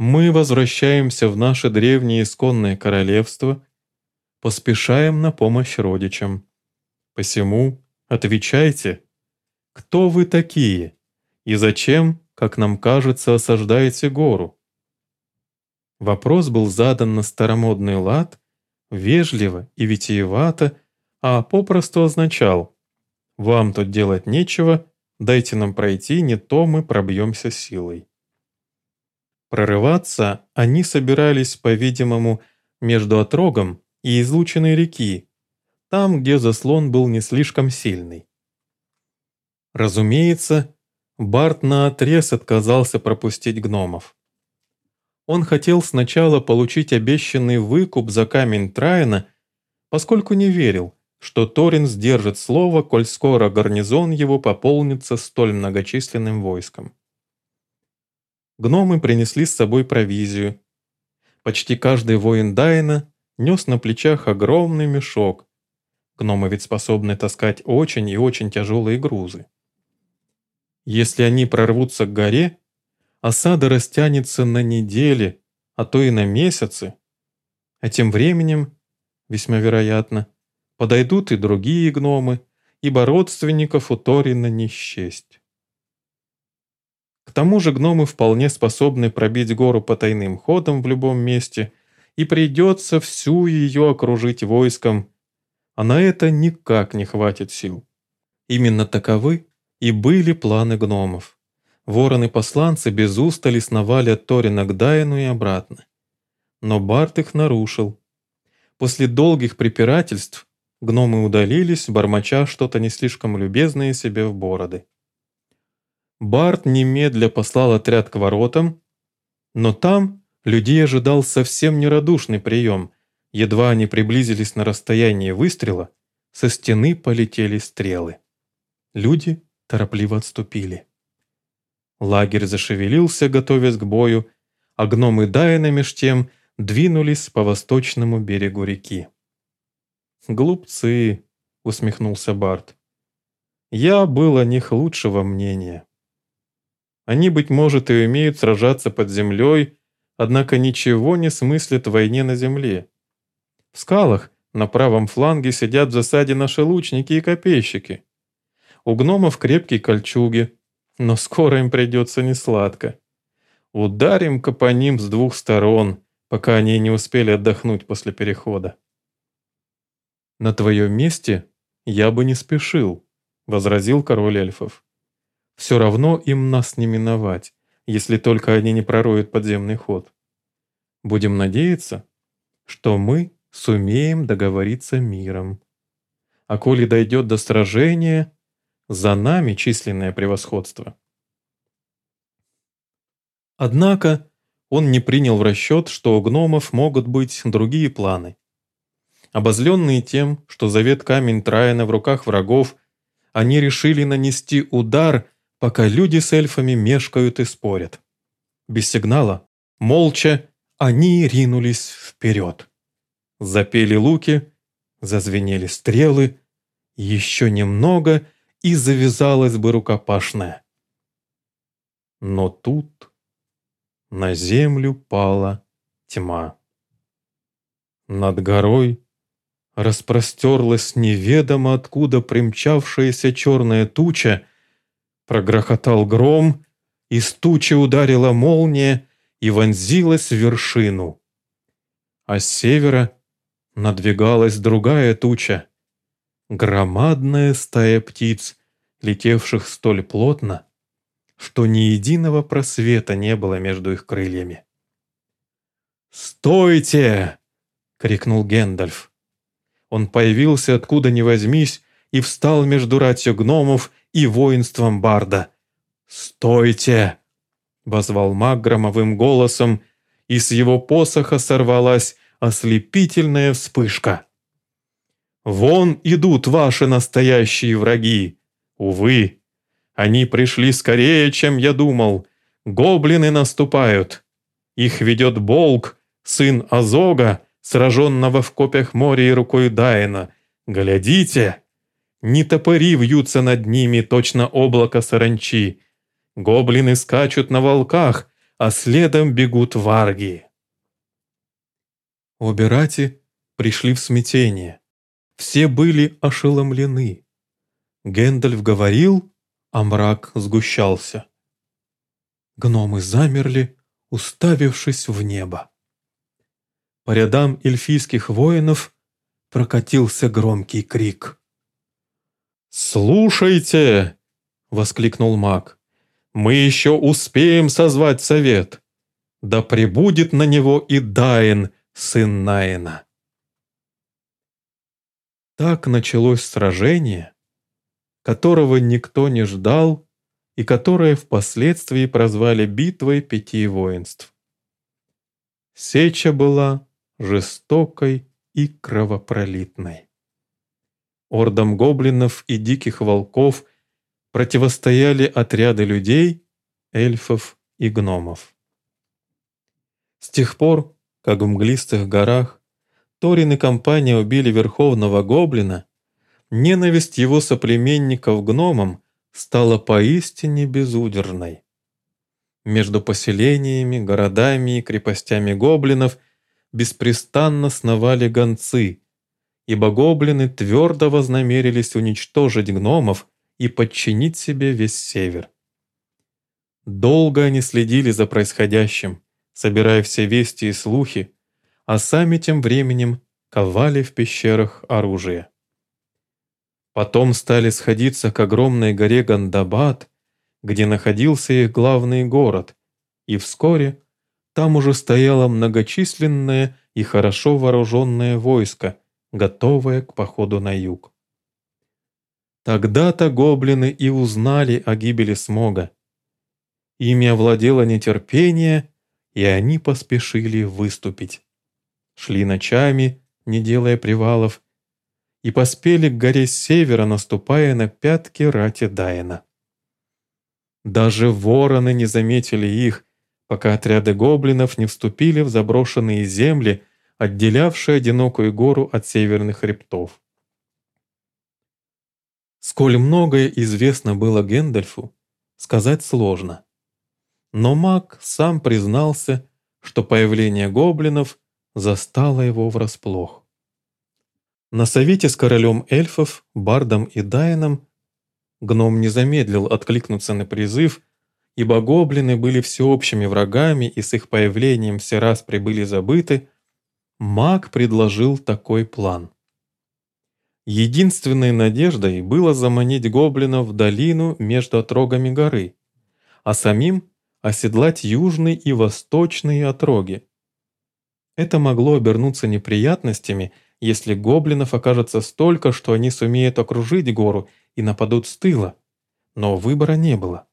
Speaker 1: мы возвращаемся в наше древнее исконное королевство, поспешаем на помощь родичам. Посему отвечайте, кто вы такие и зачем, как нам кажется, осаждаете гору? Вопрос был задан на старомодный лад, вежливо и витиевато, а попросту означал «Вам тут делать нечего, дайте нам пройти, не то мы пробьемся силой». Прорываться они собирались, по-видимому, между отрогом и излученной реки, там, где заслон был не слишком сильный. Разумеется, Барт наотрез отказался пропустить гномов. Он хотел сначала получить обещанный выкуп за камень Траина, поскольку не верил, что Торин сдержит слово, коль скоро гарнизон его пополнится столь многочисленным войском. Гномы принесли с собой провизию. Почти каждый воин Дайна нес на плечах огромный мешок. Гномы ведь способны таскать очень и очень тяжелые грузы. Если они прорвутся к горе, осада растянется на недели, а то и на месяцы. А тем временем, весьма вероятно, подойдут и другие гномы, ибо родственников у Торина не счесть. К тому же гномы вполне способны пробить гору потайным ходом в любом месте, и придется всю ее окружить войском, а на это никак не хватит сил. Именно таковы и были планы гномов. Вороны-посланцы без устали сновали от Торина к Дайну и обратно. Но Барт их нарушил. После долгих препирательств гномы удалились, бормоча что-то не слишком любезное себе в бороды. Барт немедля послал отряд к воротам, но там людей ожидал совсем нерадушный прием. Едва они приблизились на расстояние выстрела, со стены полетели стрелы. Люди торопливо отступили. Лагерь зашевелился, готовясь к бою, а гномы Дайна меж тем двинулись по восточному берегу реки. «Глупцы!» — усмехнулся Барт. «Я был о них лучшего мнения. Они, быть может, и умеют сражаться под землей, однако ничего не смыслят в войне на земле. В скалах на правом фланге сидят в засаде наши лучники и копейщики. У гномов крепкие кольчуги, но скоро им придется несладко. Ударим-ка по ним с двух сторон, пока они не успели отдохнуть после перехода. «На твоем месте я бы не спешил», — возразил король эльфов. «Все равно им нас не миновать, если только они не пророют подземный ход. Будем надеяться, что мы сумеем договориться миром. А коли дойдет до сражения, за нами численное превосходство. Однако он не принял в расчет, что у гномов могут быть другие планы. Обозленные тем, что завет камень Траина в руках врагов, они решили нанести удар, пока люди с эльфами мешкают и спорят. Без сигнала, молча, они ринулись вперед. Запели луки, зазвенели стрелы, еще немного — и завязалась бы рукопашная. Но тут на землю пала тьма. Над горой распростерлась неведомо откуда примчавшаяся черная туча, прогрохотал гром, из тучи ударила молния и вонзилась в вершину. А с севера надвигалась другая туча, громадная стая птиц, летевших столь плотно, что ни единого просвета не было между их крыльями. «Стойте!» — крикнул Гендальф. Он появился откуда ни возьмись и встал между ратью гномов и воинством Барда. «Стойте!» — возвал маг громовым голосом, и с его посоха сорвалась ослепительная вспышка. Вон идут ваши настоящие враги. Увы, они пришли скорее, чем я думал. Гоблины наступают. Их ведет Болк, сын Азога, сраженного в копях моря и рукой Дайна. Глядите! Не топори вьются над ними, точно облако саранчи. Гоблины скачут на волках, а следом бегут варги. Убирати пришли в смятение. Все были ошеломлены. Гэндальф говорил, а мрак сгущался. Гномы замерли, уставившись в небо. По рядам эльфийских воинов прокатился громкий крик. «Слушайте!» — воскликнул маг. «Мы еще успеем созвать совет. Да пребудет на него и Дайн, сын Наина». Так началось сражение, которого никто не ждал и которое впоследствии прозвали «битвой пяти воинств». Сеча была жестокой и кровопролитной. Ордам гоблинов и диких волков противостояли отряды людей, эльфов и гномов. С тех пор, как в мглистых горах Торин и компания убили Верховного Гоблина, ненависть его соплеменников гномам стала поистине безудержной. Между поселениями, городами и крепостями гоблинов беспрестанно сновали гонцы, ибо гоблины твердо вознамерились уничтожить гномов и подчинить себе весь север. Долго они следили за происходящим, собирая все вести и слухи, а сами тем временем ковали в пещерах оружие. Потом стали сходиться к огромной горе Гандабад, где находился их главный город, и вскоре там уже стояло многочисленное и хорошо вооруженное войско, готовое к походу на юг. Тогда-то гоблины и узнали о гибели Смога. Ими овладело нетерпение, и они поспешили выступить. Шли ночами, не делая привалов, и поспели к горе севера, наступая на пятки рати Дайна. Даже вороны не заметили их, пока отряды гоблинов не вступили в заброшенные земли, отделявшие одинокую гору от северных хребтов. Сколь многое известно было Гэндальфу, сказать сложно. Но маг сам признался, что появление гоблинов застало его врасплох. На совете с королем эльфов, Бардом и Дайном гном не замедлил откликнуться на призыв, ибо гоблины были всеобщими врагами и с их появлением все раз прибыли забыты, маг предложил такой план. Единственной надеждой было заманить гоблинов в долину между отрогами горы, а самим оседлать южные и восточные отроги. Это могло обернуться неприятностями, если гоблинов окажется столько, что они сумеют окружить гору и нападут с тыла. Но выбора не было.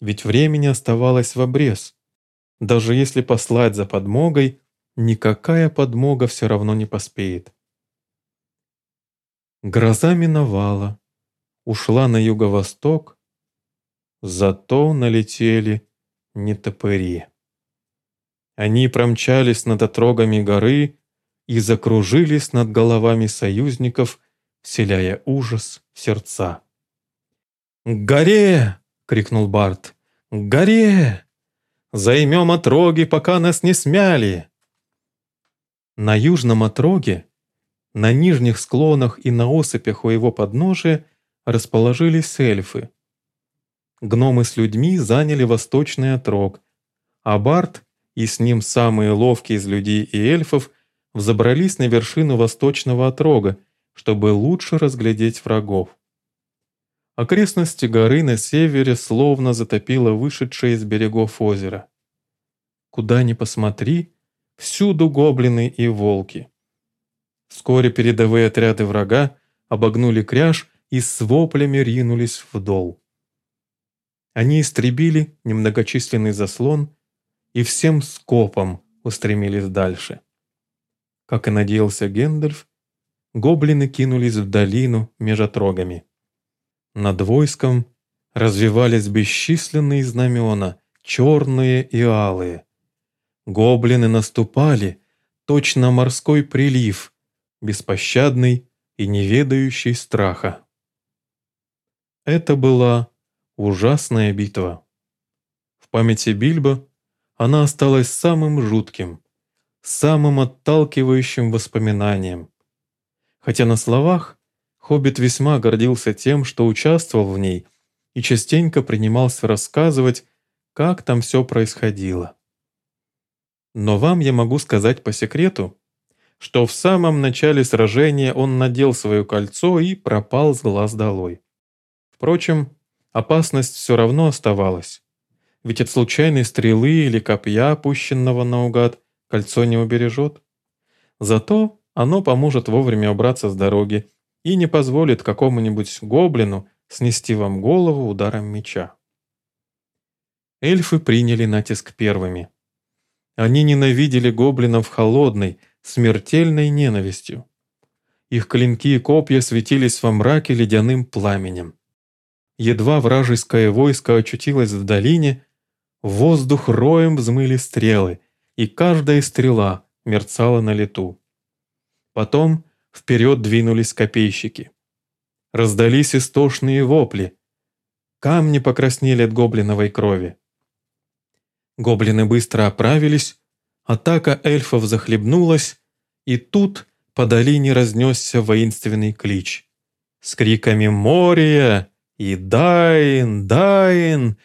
Speaker 1: Ведь времени оставалось в обрез. Даже если послать за подмогой, никакая подмога все равно не поспеет. Гроза миновала, ушла на юго-восток, зато налетели нетопыри. Они промчались над отрогами горы и закружились над головами союзников, вселяя ужас в сердца. «К горе!» — крикнул Барт. «К горе! Займем отроги, пока нас не смяли!» На южном отроге, на нижних склонах и на осыпях у его подножия расположились эльфы. Гномы с людьми заняли восточный отрог, а Барт и с ним самые ловкие из людей и эльфов взобрались на вершину восточного отрога, чтобы лучше разглядеть врагов. Окрестности горы на севере словно затопило вышедшее из берегов озера. Куда ни посмотри, всюду гоблины и волки. Вскоре передовые отряды врага обогнули кряж и с воплями ринулись в дол. Они истребили немногочисленный заслон и всем скопом устремились дальше. Как и надеялся Гендальф, гоблины кинулись в долину между отрогами. Над войском развивались бесчисленные знамена, черные и алые. Гоблины наступали, точно морской прилив, беспощадный и не ведающий страха. Это была Ужасная битва. В памяти Бильбо она осталась самым жутким, самым отталкивающим воспоминанием. Хотя на словах Хоббит весьма гордился тем, что участвовал в ней и частенько принимался рассказывать, как там все происходило. Но вам я могу сказать по секрету, что в самом начале сражения он надел свое кольцо и пропал с глаз долой. Впрочем, опасность все равно оставалась. Ведь от случайной стрелы или копья, опущенного наугад, кольцо не убережет. Зато оно поможет вовремя убраться с дороги и не позволит какому-нибудь гоблину снести вам голову ударом меча. Эльфы приняли натиск первыми. Они ненавидели гоблинов холодной, смертельной ненавистью. Их клинки и копья светились во мраке ледяным пламенем. Едва вражеское войско очутилось в долине, в воздух роем взмыли стрелы, и каждая стрела мерцала на лету. Потом вперед двинулись копейщики. Раздались истошные вопли. Камни покраснели от гоблиновой крови. Гоблины быстро оправились, атака эльфов захлебнулась, и тут по долине разнесся воинственный клич. С криками «Мория!» И Дайн, Дайн!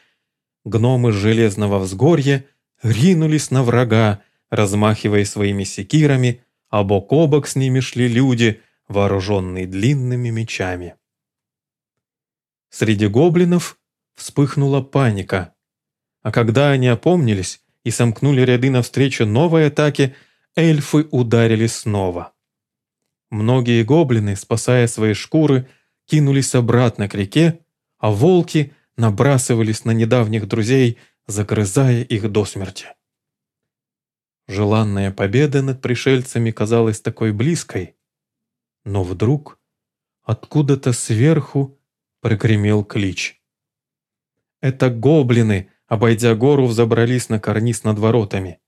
Speaker 1: Гномы Железного Взгорья ринулись на врага, размахивая своими секирами, а бок о бок с ними шли люди, вооруженные длинными мечами. Среди гоблинов вспыхнула паника, а когда они опомнились и сомкнули ряды навстречу новой атаке, эльфы ударили снова. Многие гоблины, спасая свои шкуры, кинулись обратно к реке, а волки набрасывались на недавних друзей, загрызая их до смерти. Желанная победа над пришельцами казалась такой близкой, но вдруг откуда-то сверху прогремел клич. Это гоблины, обойдя гору, взобрались на карниз над воротами.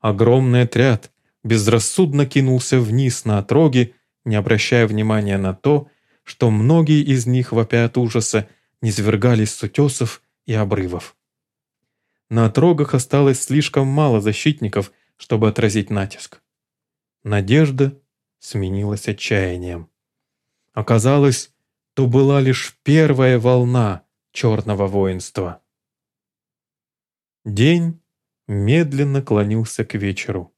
Speaker 1: Огромный отряд безрассудно кинулся вниз на отроги, не обращая внимания на то, что многие из них, вопя от ужаса, низвергались с утесов и обрывов. На отрогах осталось слишком мало защитников, чтобы отразить натиск. Надежда сменилась отчаянием. Оказалось, то была лишь первая волна черного воинства. День медленно клонился к вечеру.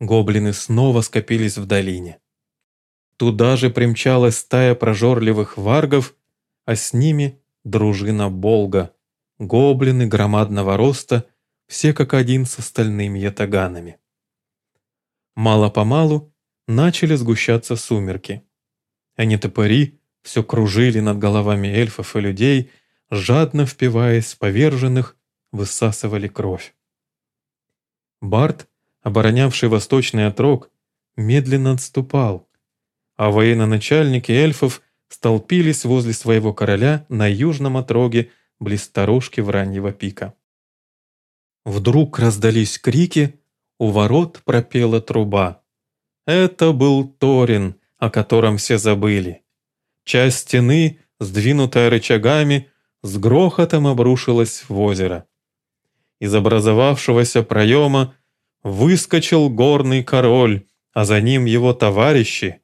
Speaker 1: Гоблины снова скопились в долине. Туда же примчалась стая прожорливых варгов, а с ними дружина Болга, гоблины громадного роста, все как один с остальными ятаганами. Мало-помалу начали сгущаться сумерки. Они топори все кружили над головами эльфов и людей, жадно впиваясь в поверженных, высасывали кровь. Барт, оборонявший восточный отрог, медленно отступал, а военачальники эльфов столпились возле своего короля на южном отроге близ сторожки Враньего пика. Вдруг раздались крики, у ворот пропела труба. Это был Торин, о котором все забыли. Часть стены, сдвинутая рычагами, с грохотом обрушилась в озеро. Из образовавшегося проема выскочил горный король, а за ним его товарищи.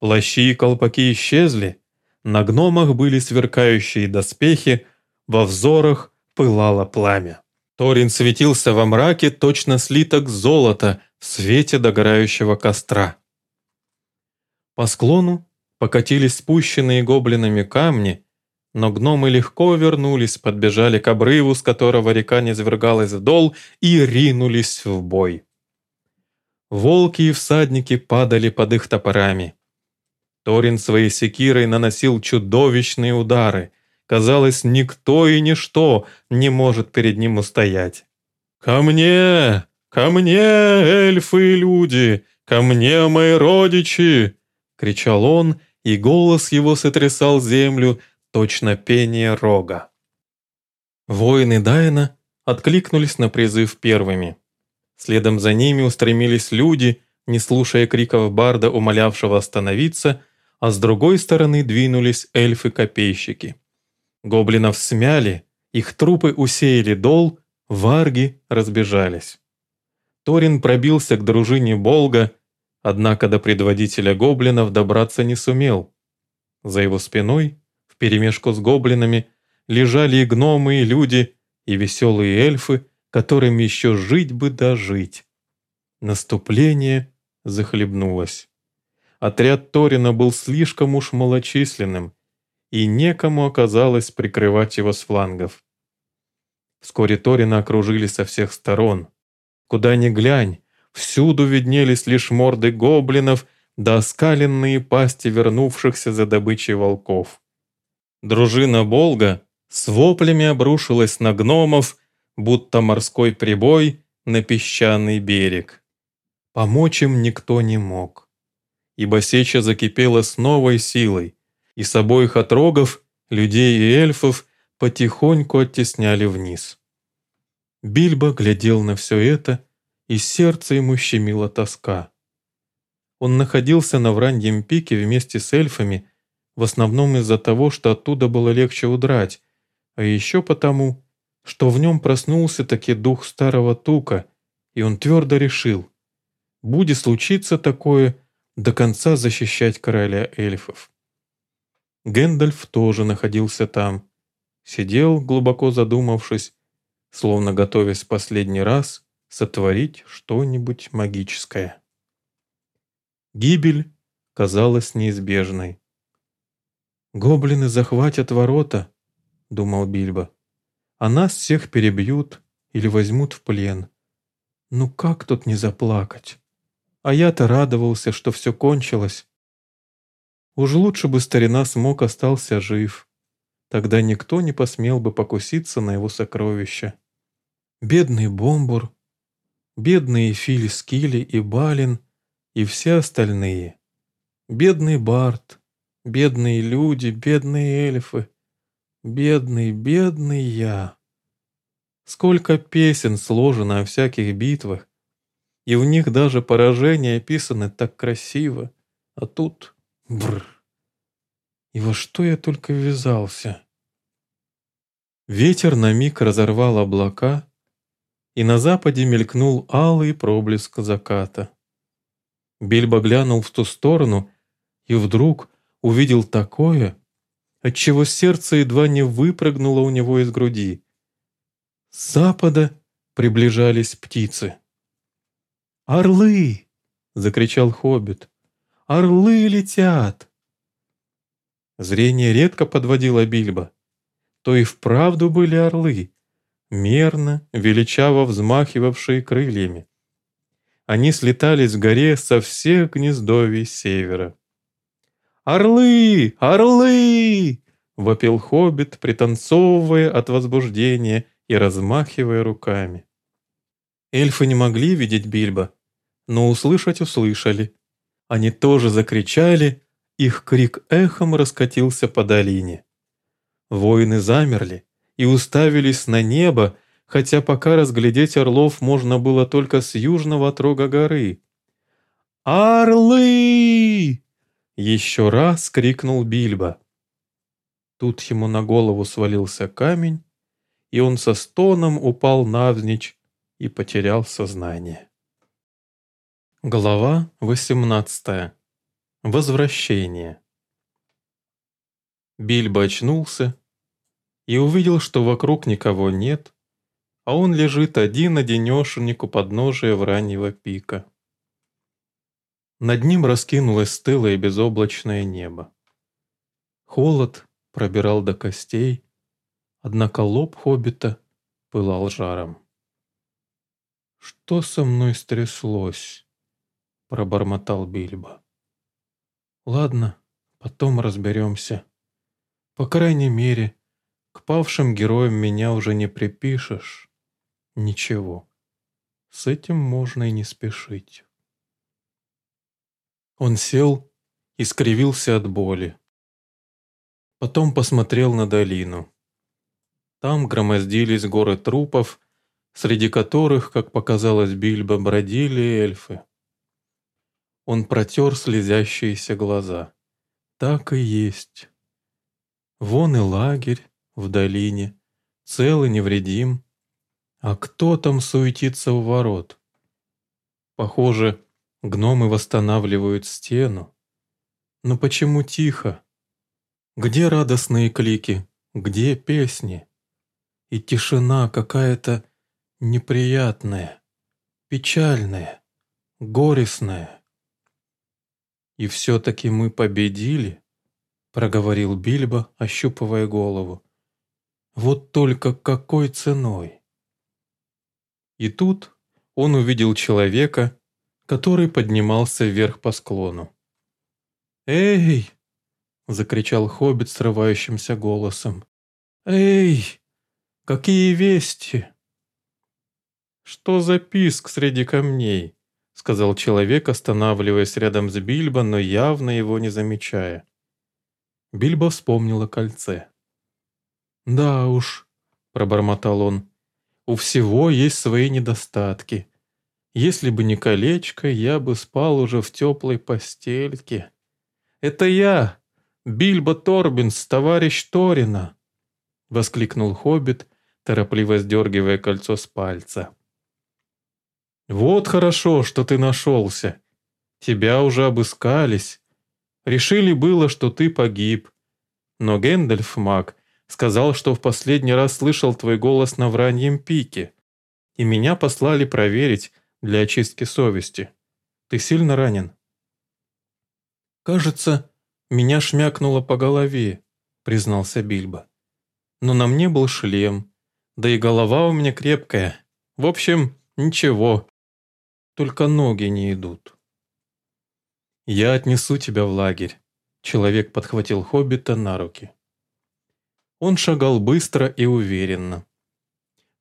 Speaker 1: Плащи и колпаки исчезли, на гномах были сверкающие доспехи, во взорах пылало пламя. Торин светился во мраке, точно слиток золота в свете догорающего костра. По склону покатились спущенные гоблинами камни, но гномы легко вернулись, подбежали к обрыву, с которого река низвергалась вдол, и ринулись в бой. Волки и всадники падали под их топорами. Торин своей секирой наносил чудовищные удары. Казалось, никто и ничто не может перед ним устоять. «Ко мне! Ко мне, эльфы и люди! Ко мне, мои родичи!» — кричал он, и голос его сотрясал землю, точно пение рога. Воины Дайна откликнулись на призыв первыми. Следом за ними устремились люди, не слушая криков барда, умолявшего остановиться, а с другой стороны двинулись эльфы-копейщики. Гоблинов смяли, их трупы усеяли дол, варги разбежались. Торин пробился к дружине Болга, однако до предводителя гоблинов добраться не сумел. За его спиной, вперемешку с гоблинами, лежали и гномы, и люди, и веселые эльфы, которым еще жить бы да жить. Наступление захлебнулось. Отряд Торина был слишком уж малочисленным, и некому оказалось прикрывать его с флангов. Вскоре Торина окружили со всех сторон. Куда ни глянь, Всюду виднелись лишь морды гоблинов да оскаленные пасти вернувшихся за добычей волков. Дружина Болга с воплями обрушилась на гномов, будто морской прибой на песчаный берег. Помочь им никто не мог, ибо сеча закипела с новой силой, и с обоих отрогов, людей и эльфов, потихоньку оттесняли вниз. Бильбо глядел на все это и сердце ему щемила тоска. Он находился на Враньем пике вместе с эльфами, в основном из-за того, что оттуда было легче удрать, а еще потому, что в нем проснулся таки дух старого тука, и он твердо решил, будет случиться такое, до конца защищать короля эльфов. Гэндальф тоже находился там, сидел, глубоко задумавшись, словно готовясь последний раз сотворить что-нибудь магическое. Гибель казалась неизбежной. «Гоблины захватят ворота», — думал Бильбо, — «а нас всех перебьют
Speaker 2: или возьмут в плен. Ну как тут не заплакать? А я-то радовался, что все кончилось. Уж лучше бы старина смог остался жив. Тогда никто не посмел бы покуситься на его сокровища. Бедный Бомбур, бедные Фили Скили и Балин и все остальные. Бедный Барт, бедные люди, бедные эльфы. Бедный, бедный я. Сколько песен сложено о всяких битвах, и в них даже поражения описаны так красиво, а тут бр. И во что я только ввязался? Ветер на миг разорвал облака, и на западе мелькнул алый проблеск заката. Бильбо глянул в ту сторону и вдруг увидел такое, отчего сердце едва не выпрыгнуло у него из груди. С запада приближались птицы. «Орлы!» — закричал хоббит. «Орлы летят!» Зрение редко подводило Бильбо. То и вправду были орлы, мерно, величаво взмахивавшие крыльями. Они слетались в горе со всех гнездовий севера. «Орлы! Орлы!» — вопил хоббит, пританцовывая от возбуждения и размахивая руками. Эльфы не могли видеть Бильбо, но услышать услышали. Они тоже закричали, их крик эхом раскатился по долине. Воины замерли и уставились на небо, хотя пока разглядеть орлов можно было только с южного отрога горы. «Орлы!» — еще раз крикнул Бильбо. Тут ему на голову свалился камень, и он со стоном упал навзничь и потерял сознание. Глава 18. Возвращение. Бильбо очнулся и увидел, что вокруг никого нет, а он лежит один-одинешенек у подножия враньего пика. Над ним раскинулось стылое безоблачное небо. Холод пробирал до костей, однако лоб хоббита пылал жаром. «Что со мной стряслось?» — пробормотал Бильбо. «Ладно, потом разберемся. По крайней мере, к павшим героям меня уже не припишешь. Ничего, с этим можно и не спешить». Он сел и скривился от боли. Потом посмотрел на долину. Там громоздились горы трупов, среди которых, как показалось Бильбо, бродили эльфы. Он протер слезящиеся глаза. Так и есть. Вон и лагерь в долине, цел и невредим. А кто там суетится у ворот? Похоже, гномы восстанавливают стену. Но почему тихо? Где радостные клики? Где песни? И тишина какая-то неприятная, печальная, горестная. «И все-таки мы победили», — проговорил Бильбо, ощупывая голову. «Вот только какой ценой?» И тут он увидел человека, который поднимался вверх по склону. «Эй!» — закричал хоббит срывающимся голосом. «Эй! Какие вести?» «Что за писк среди камней?» — сказал человек, останавливаясь рядом с Бильбо, но явно его не замечая. Бильбо вспомнил о кольце. «Да уж», — пробормотал он, — «у всего есть свои недостатки. Если бы не колечко, я бы спал уже в теплой постельке. Это я, Бильбо Торбинс, товарищ Торина!» — воскликнул Хоббит, торопливо сдергивая кольцо с пальца. «Вот хорошо, что ты нашелся. Тебя уже обыскались. Решили было, что ты погиб. Но Гэндальф, маг, сказал, что в последний раз слышал твой голос на Враньем пике, и меня послали проверить для очистки совести. Ты сильно ранен?» «Кажется, меня шмякнуло по голове», — признался Бильбо. «Но на мне был шлем, да и голова у меня крепкая, В общем, ничего, только ноги не идут. «Я отнесу тебя в лагерь», — человек подхватил хоббита на руки. Он шагал быстро и уверенно.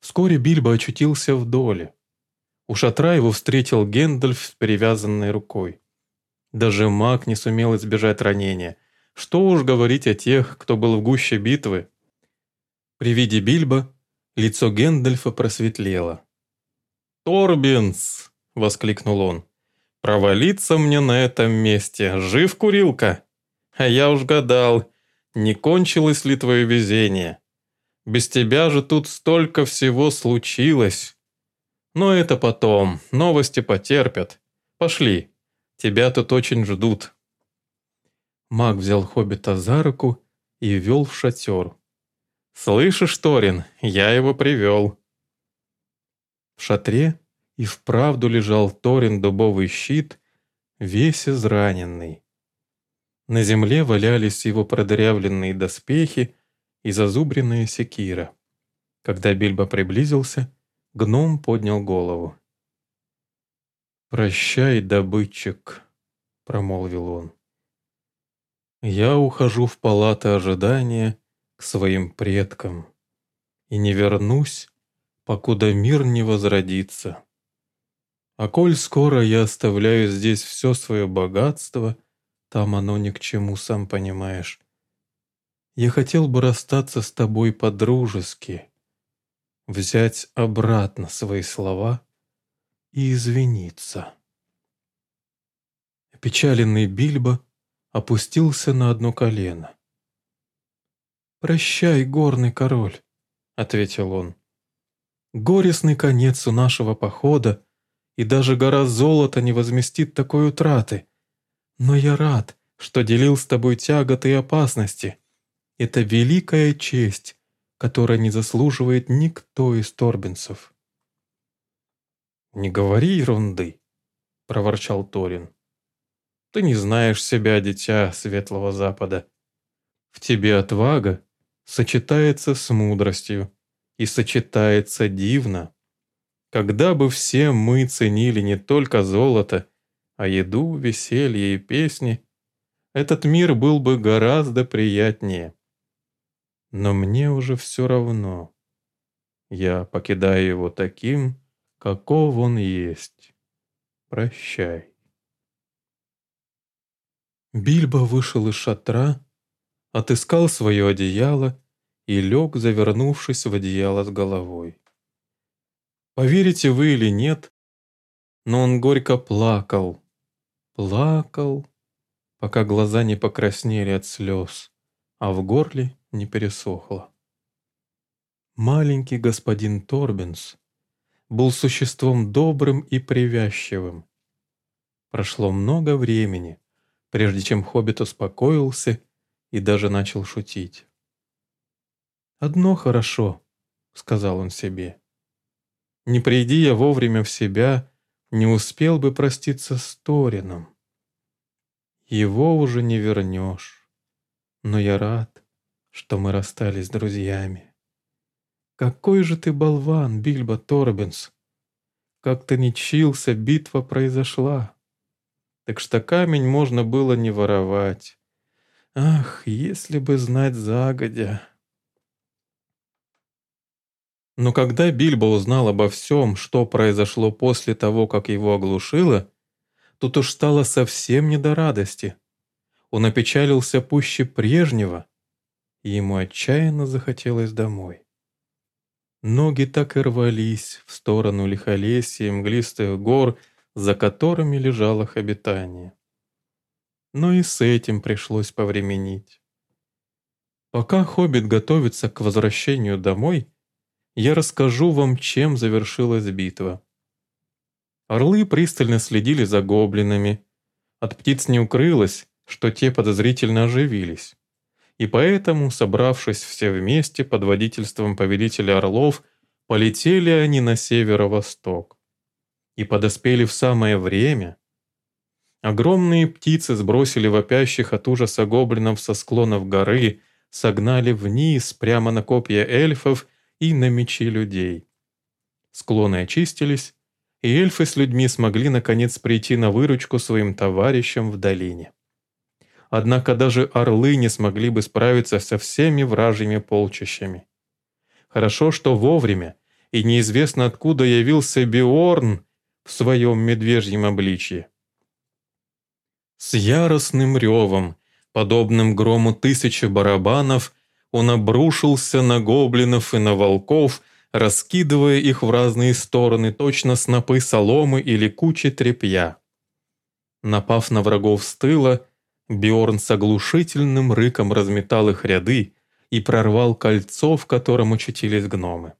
Speaker 2: Вскоре Бильбо очутился в доле. У шатра его встретил Гендальф с перевязанной рукой. Даже маг не сумел избежать ранения. Что уж говорить о тех, кто был в гуще битвы. При виде Бильбо лицо Гендальфа просветлело. «Торбинс!» — воскликнул он. «Провалиться мне на этом месте! Жив, курилка? А я уж гадал, не кончилось ли твое везение? Без тебя же тут столько всего случилось!» «Но это потом, новости потерпят. Пошли, тебя тут очень ждут». Маг взял хоббита за руку и вел в шатер. «Слышишь, Торин, я его привел». В шатре и вправду лежал Торин дубовый щит, весь израненный. На земле валялись его продырявленные доспехи и зазубренная секира. Когда Бильбо приблизился, гном поднял голову. «Прощай, добытчик», — промолвил он. «Я ухожу в палаты ожидания к своим предкам и не вернусь, покуда мир не возродится. А коль скоро я оставляю здесь все свое богатство, там оно ни к чему, сам понимаешь. Я хотел бы расстаться с тобой по-дружески, взять обратно свои слова и извиниться. Опечаленный Бильбо опустился на одно колено. «Прощай, горный король», — ответил он. «Горестный конец у нашего похода и даже гора золота не возместит такой утраты. Но я рад, что делил с тобой тяготы и опасности. Это великая честь, которая не заслуживает никто из торбинцев». «Не говори ерунды», — проворчал Торин. «Ты не знаешь себя, дитя Светлого Запада. В тебе отвага сочетается с мудростью и сочетается дивно. Когда бы все мы ценили не только золото, а еду, веселье и песни, этот мир был бы гораздо приятнее. Но мне уже все равно. Я покидаю его таким, каков он есть. Прощай. Бильбо вышел из шатра, отыскал свое одеяло и лег, завернувшись в одеяло с головой. Поверите вы или нет, но он горько плакал, плакал, пока глаза не покраснели от слез, а в горле не пересохло. Маленький господин Торбинс был существом добрым и привязчивым. Прошло много времени, прежде чем Хоббит успокоился и даже начал шутить. «Одно хорошо», — сказал он себе. Не приди я вовремя в себя, не успел бы проститься с Торином. Его уже не вернешь, но я рад, что мы расстались с друзьями. Какой же ты болван, Бильбо Торбинс! Как ты не чился, битва произошла. Так что камень можно было не воровать. Ах, если бы знать загодя! Но когда Бильбо узнал обо всем, что произошло после того, как его оглушило, тут уж стало совсем не до радости. Он опечалился пуще прежнего, и ему отчаянно захотелось домой. Ноги так и рвались в сторону лихолесья и мглистых гор, за которыми лежало их обитание. Но и с этим пришлось повременить. Пока Хоббит готовится к возвращению домой, я расскажу вам, чем завершилась битва. Орлы пристально следили за гоблинами. От птиц не укрылось, что те подозрительно оживились. И поэтому, собравшись все вместе под водительством повелителя орлов, полетели они на северо-восток. И подоспели в самое время. Огромные птицы сбросили вопящих от ужаса гоблинов со склонов горы, согнали вниз прямо на копья эльфов и на мечи людей. Склоны очистились, и эльфы с людьми смогли наконец прийти на выручку своим товарищам в долине. Однако даже орлы не смогли бы справиться со всеми вражьими полчищами. Хорошо, что вовремя, и неизвестно откуда явился Биорн в своем медвежьем обличье. С яростным ревом, подобным грому тысячи барабанов, он обрушился на гоблинов и на волков, раскидывая их в разные стороны, точно снопы соломы или кучи тряпья. Напав на врагов с тыла, Биорн с оглушительным рыком разметал их ряды и прорвал кольцо, в котором очутились гномы.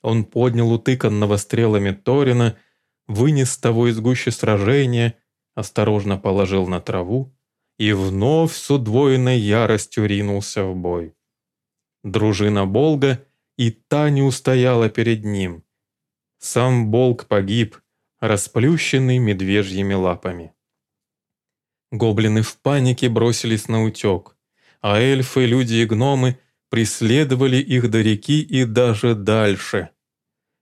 Speaker 2: Он поднял утыканного стрелами Торина, вынес того из гуще сражения, осторожно положил на траву и вновь с удвоенной яростью ринулся в бой. Дружина Болга и та не устояла перед ним. Сам Болг погиб, расплющенный медвежьими лапами. Гоблины в панике бросились на утек, а эльфы, люди и гномы преследовали их до реки и даже дальше.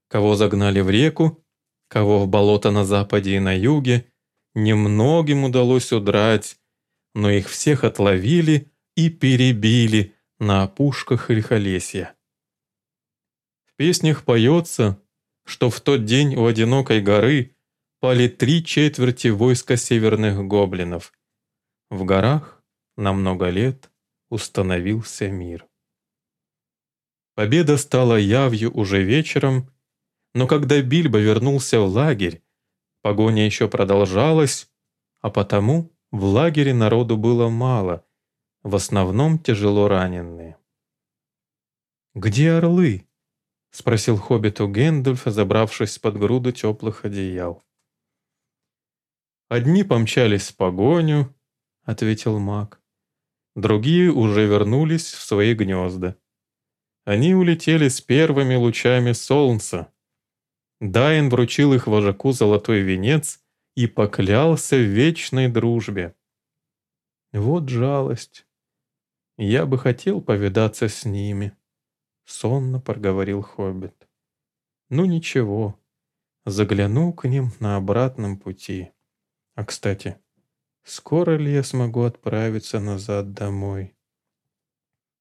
Speaker 2: Кого загнали в реку, кого в болото на западе и на юге, немногим удалось удрать, но их всех отловили и перебили на опушках Ильхолесья. В песнях поется, что в тот день у одинокой горы пали три четверти войска северных гоблинов, в горах на много лет установился мир. Победа стала явью уже вечером, но когда Бильбо вернулся в лагерь, погоня еще продолжалась, а потому в лагере народу было мало, в основном тяжело раненые. «Где орлы?» — спросил хоббиту Гэндальф, забравшись под груду теплых одеял. Одни помчались в погоню, — ответил маг. Другие уже вернулись в свои гнезда. Они улетели с первыми лучами солнца. Дайн вручил их вожаку золотой венец и поклялся в вечной дружбе. Вот жалость. Я бы хотел повидаться с ними, — сонно проговорил Хоббит. Ну ничего, загляну к ним на обратном пути. А, кстати, Скоро ли я смогу отправиться назад домой?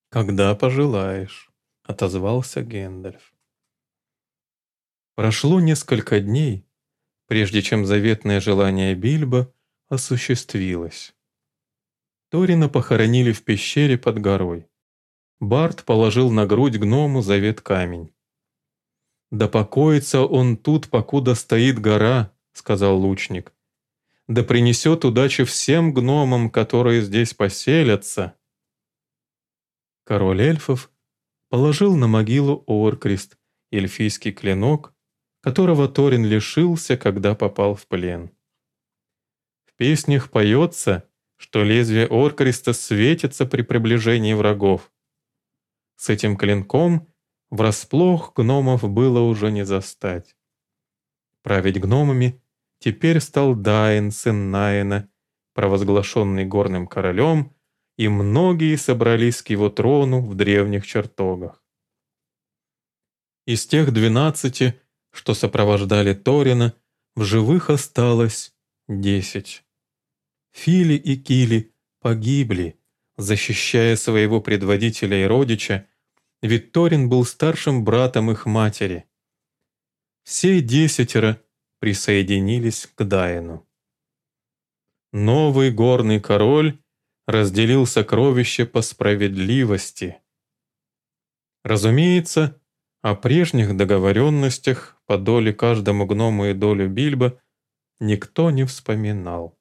Speaker 2: Когда пожелаешь, отозвался Гэндальф. Прошло несколько дней, прежде чем заветное желание Бильбо осуществилось. Торина похоронили в пещере под горой. Барт положил на грудь гному завет камень. «Да покоится он тут, покуда стоит гора», — сказал лучник да принесет удачу всем гномам, которые здесь поселятся. Король эльфов положил на могилу Оркрест, эльфийский клинок, которого Торин лишился, когда попал в плен. В песнях поется, что лезвие Оркреста светится при приближении врагов. С этим клинком врасплох гномов было уже не застать. Править гномами теперь стал Дайн, сын Наина, провозглашенный горным королем, и многие собрались к его трону в древних чертогах. Из тех двенадцати, что сопровождали Торина, в живых осталось десять. Фили и Кили погибли, защищая своего предводителя и родича, ведь Торин был старшим братом их матери. Все десятеро присоединились к Дайну. Новый горный король разделил сокровища по справедливости. Разумеется, о прежних договоренностях по доле каждому гному и долю Бильбо никто не вспоминал.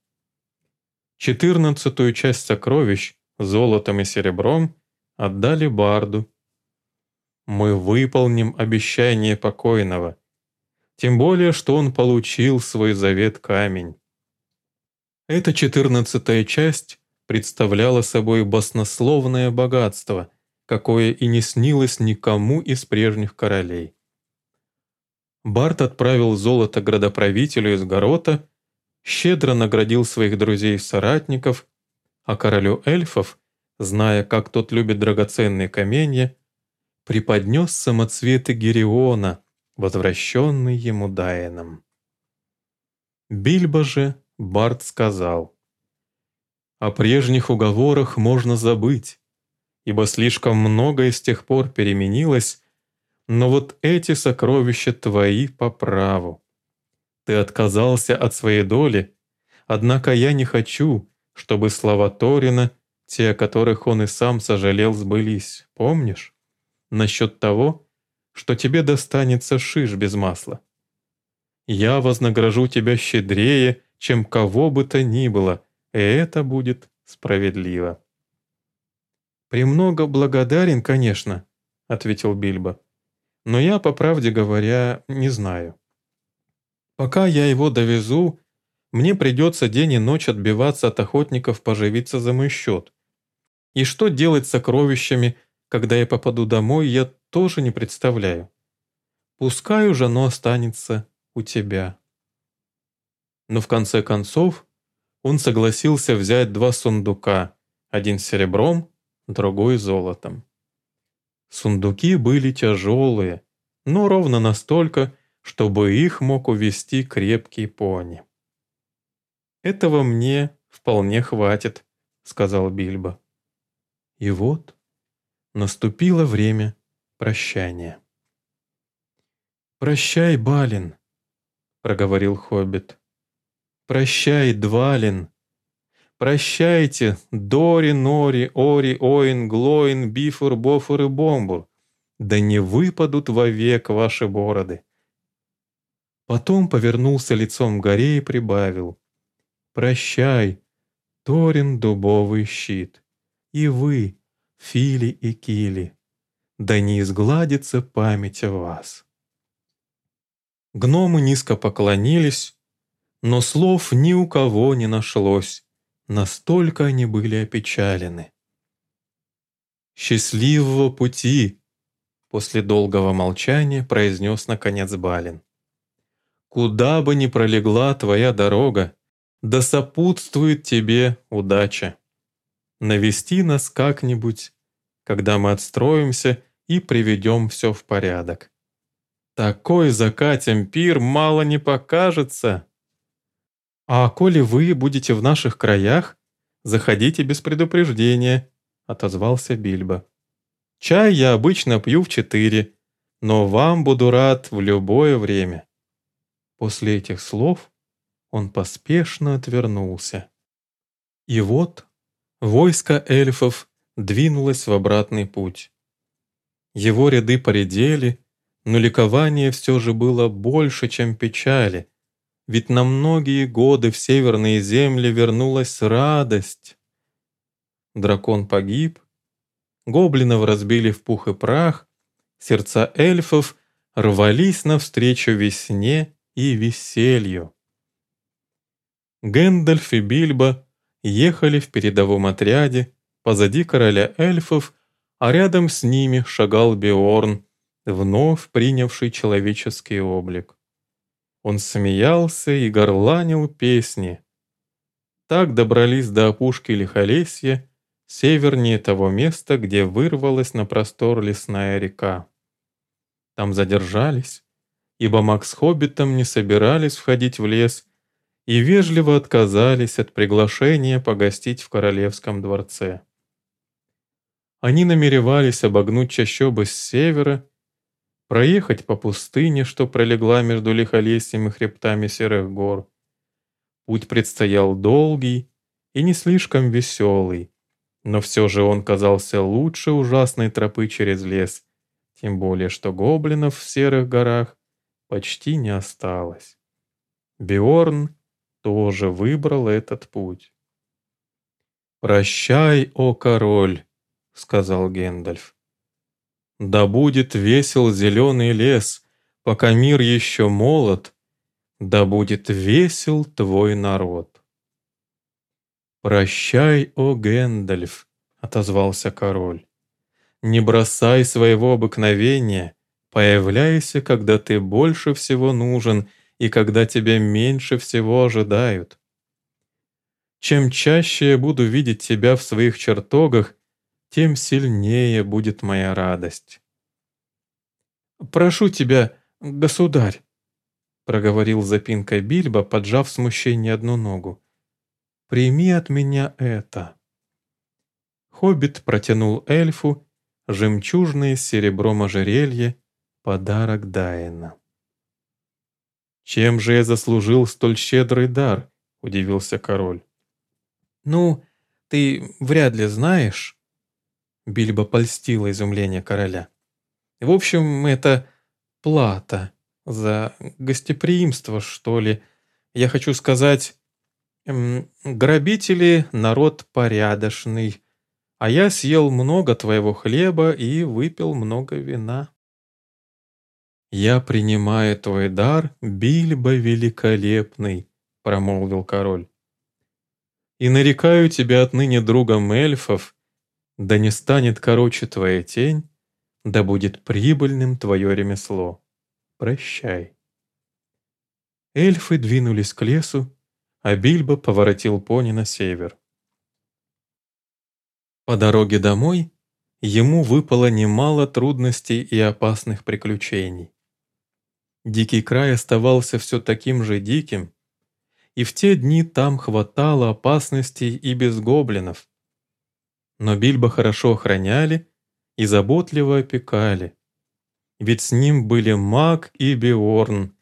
Speaker 2: Четырнадцатую часть сокровищ золотом и серебром отдали Барду. Мы выполним обещание покойного, тем более, что он получил свой завет камень. Эта четырнадцатая часть представляла собой баснословное богатство, какое и не снилось никому из прежних королей. Барт отправил золото градоправителю из Горота, щедро наградил своих друзей и соратников, а королю эльфов, зная, как тот любит драгоценные каменья, преподнес самоцветы Гериона, возвращенный ему Дайеном. Бильбо же Барт сказал, «О прежних уговорах можно забыть, ибо слишком многое с тех пор переменилось, но вот эти сокровища твои по праву. Ты отказался от своей доли, однако я не хочу, чтобы слова Торина, те, о которых он и сам сожалел, сбылись. Помнишь? Насчет того, что тебе достанется шиш без масла. Я вознагражу тебя щедрее, чем кого бы то ни было, и это будет справедливо. «Премного благодарен, конечно», — ответил Бильбо. «Но я, по правде говоря, не знаю. Пока я его довезу, мне придется день и ночь отбиваться от охотников поживиться за мой счет. И что делать с сокровищами, когда я попаду домой, я тоже не представляю. Пускай уже оно останется у тебя. Но в конце концов он согласился взять два сундука, один серебром, другой золотом. Сундуки были тяжелые, но ровно настолько, чтобы их мог увести крепкий пони. «Этого мне вполне хватит», — сказал Бильбо. И вот наступило время прощания. «Прощай, Балин», — проговорил Хоббит. «Прощай, Двалин. Прощайте, Дори, Нори, Ори, Оин, Глоин, Бифур, Бофур и Бомбур. Да не выпадут вовек ваши бороды». Потом повернулся лицом к горе и прибавил. «Прощай, Торин дубовый щит, и вы, Фили и Кили, да не изгладится память о вас». Гномы низко поклонились, но слов ни у кого не нашлось, настолько они были опечалены. «Счастливого пути!» После долгого молчания произнес наконец Балин. «Куда бы ни пролегла твоя дорога, да сопутствует тебе удача. Навести нас как-нибудь, когда мы отстроимся и приведем все в порядок. Такой закатим пир мало не покажется. А коли вы будете в наших краях, заходите без предупреждения, отозвался Бильбо. Чай я обычно пью в четыре, но вам буду рад в любое время. После этих слов он поспешно отвернулся. И вот войско эльфов двинулось в обратный путь. Его ряды поредели, но ликование все же было больше, чем печали, ведь на многие годы в северные земли вернулась радость. Дракон погиб, гоблинов разбили в пух и прах, сердца эльфов рвались навстречу весне и веселью. Гэндальф и Бильбо ехали в передовом отряде, позади короля эльфов, а рядом с ними шагал Биорн, вновь принявший человеческий облик. Он смеялся и горланил песни. Так добрались до опушки Лихолесья, севернее того места, где вырвалась на простор лесная река. Там задержались, ибо Макс с Хоббитом не собирались входить в лес и вежливо отказались от приглашения погостить в королевском дворце. Они намеревались обогнуть чащобы с севера, проехать по пустыне, что пролегла между лихолесьем и хребтами серых гор. Путь предстоял долгий и не слишком веселый, но все же он казался лучше ужасной тропы через лес, тем более что гоблинов в серых горах почти не осталось. Биорн тоже выбрал этот путь. «Прощай, о король!» — сказал Гендальф. «Да будет весел зеленый лес, пока мир еще молод, да будет весел твой народ». «Прощай, о Гэндальф!» — отозвался король. «Не бросай своего обыкновения, появляйся, когда ты больше всего нужен и когда тебя меньше всего ожидают. Чем чаще я буду видеть тебя в своих чертогах, тем сильнее будет моя радость. «Прошу тебя, государь», — проговорил запинкой Бильбо, поджав в одну ногу. «Прими от меня это». Хоббит протянул эльфу жемчужное серебром ожерелье, подарок Дайена. «Чем же я заслужил столь щедрый дар?» — удивился король. «Ну, ты вряд ли знаешь». Бильбо польстило изумление короля. «В общем, это плата за гостеприимство, что ли. Я хочу сказать, грабители — народ порядочный, а я съел много твоего хлеба и выпил много вина». «Я принимаю твой дар, Бильбо великолепный», — промолвил король. «И нарекаю тебя отныне другом эльфов, да не станет короче твоя тень, да будет прибыльным твое ремесло. Прощай». Эльфы двинулись к лесу, а Бильбо поворотил пони на север. По дороге домой ему выпало немало трудностей и опасных приключений. Дикий край оставался все таким же диким, и в те дни там хватало опасностей и без гоблинов. Но Бильбо хорошо охраняли и заботливо опекали, ведь с ним были маг и Биорн,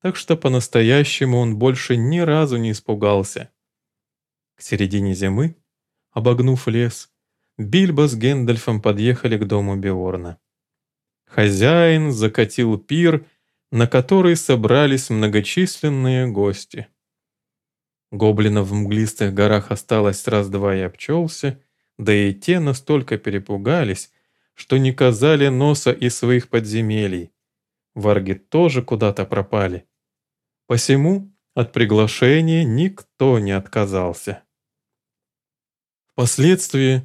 Speaker 2: так что по-настоящему он больше ни разу не испугался. К середине зимы, обогнув лес, Бильбо с Гэндальфом подъехали к дому Биорна. Хозяин закатил пир на который собрались многочисленные гости. Гоблинов в мглистых горах осталось раз-два и обчелся, да и те настолько перепугались, что не казали носа из своих подземелий. Варги тоже куда-то пропали. Посему от приглашения никто не отказался. Впоследствии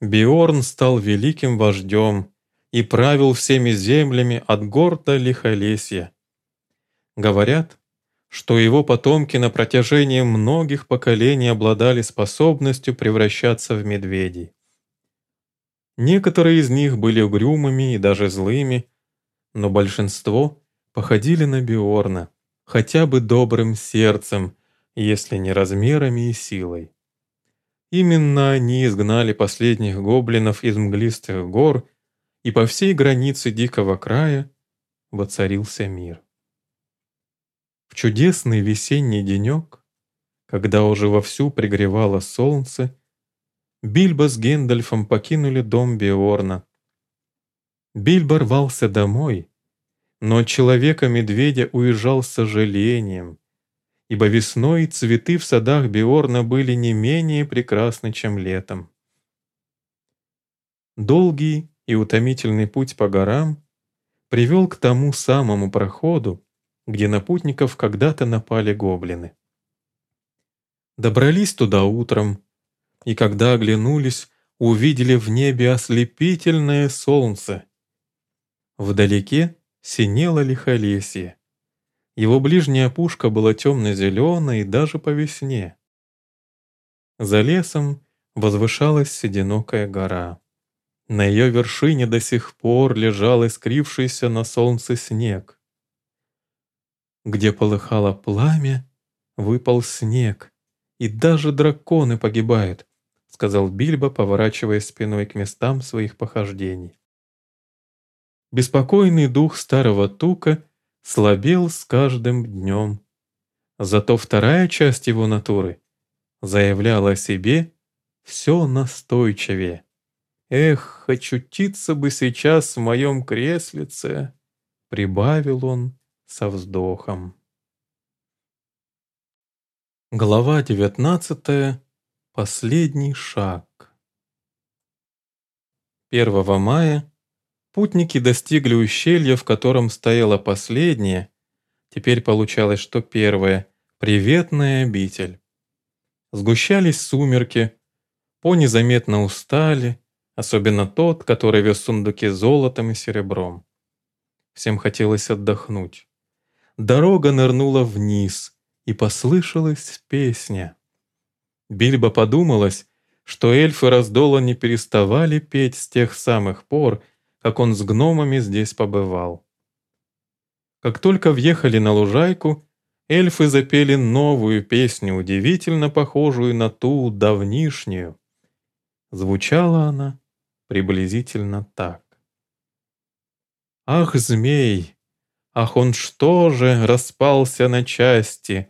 Speaker 2: Биорн стал великим вождем, и правил всеми землями от гор до Лихолесья. Говорят, что его потомки на протяжении многих поколений обладали способностью превращаться в медведей. Некоторые из них были угрюмыми и даже злыми, но большинство походили на Биорна, хотя бы добрым сердцем, если не размерами и силой. Именно они изгнали последних гоблинов из мглистых гор и по всей границе дикого края воцарился мир. В чудесный весенний денек, когда уже вовсю пригревало солнце, Бильбо с Гендальфом покинули дом Биорна. Бильбо рвался домой, но человека-медведя уезжал с сожалением, ибо весной цветы в садах Биорна были не менее прекрасны, чем летом. Долгий и утомительный путь по горам привел к тому самому проходу, где на путников когда-то напали гоблины. Добрались туда утром, и когда оглянулись, увидели в небе ослепительное солнце. Вдалеке синело лихолесье. Его ближняя пушка была темно-зеленой даже по весне. За лесом возвышалась одинокая гора. На ее вершине до сих пор лежал искрившийся на солнце снег. Где полыхало пламя, выпал снег, и даже драконы погибают, сказал Бильбо, поворачивая спиной к местам своих похождений. Беспокойный дух старого тука слабел с каждым днем. Зато вторая часть его натуры заявляла о себе все настойчивее. «Эх, очутиться бы сейчас в моем креслице!» — прибавил он со вздохом. Глава девятнадцатая. Последний шаг. 1 мая путники достигли ущелья, в котором стояла последняя, теперь получалось, что первая, приветная обитель. Сгущались сумерки, пони заметно устали, особенно тот, который вез сундуки золотом и серебром. Всем хотелось отдохнуть. Дорога нырнула вниз, и послышалась песня. Бильбо подумалось, что эльфы раздола не переставали петь с тех самых пор, как он с гномами здесь побывал. Как только въехали на лужайку, эльфы запели новую песню, удивительно похожую на ту давнишнюю. Звучала она приблизительно так. «Ах, змей! Ах, он что же распался на части!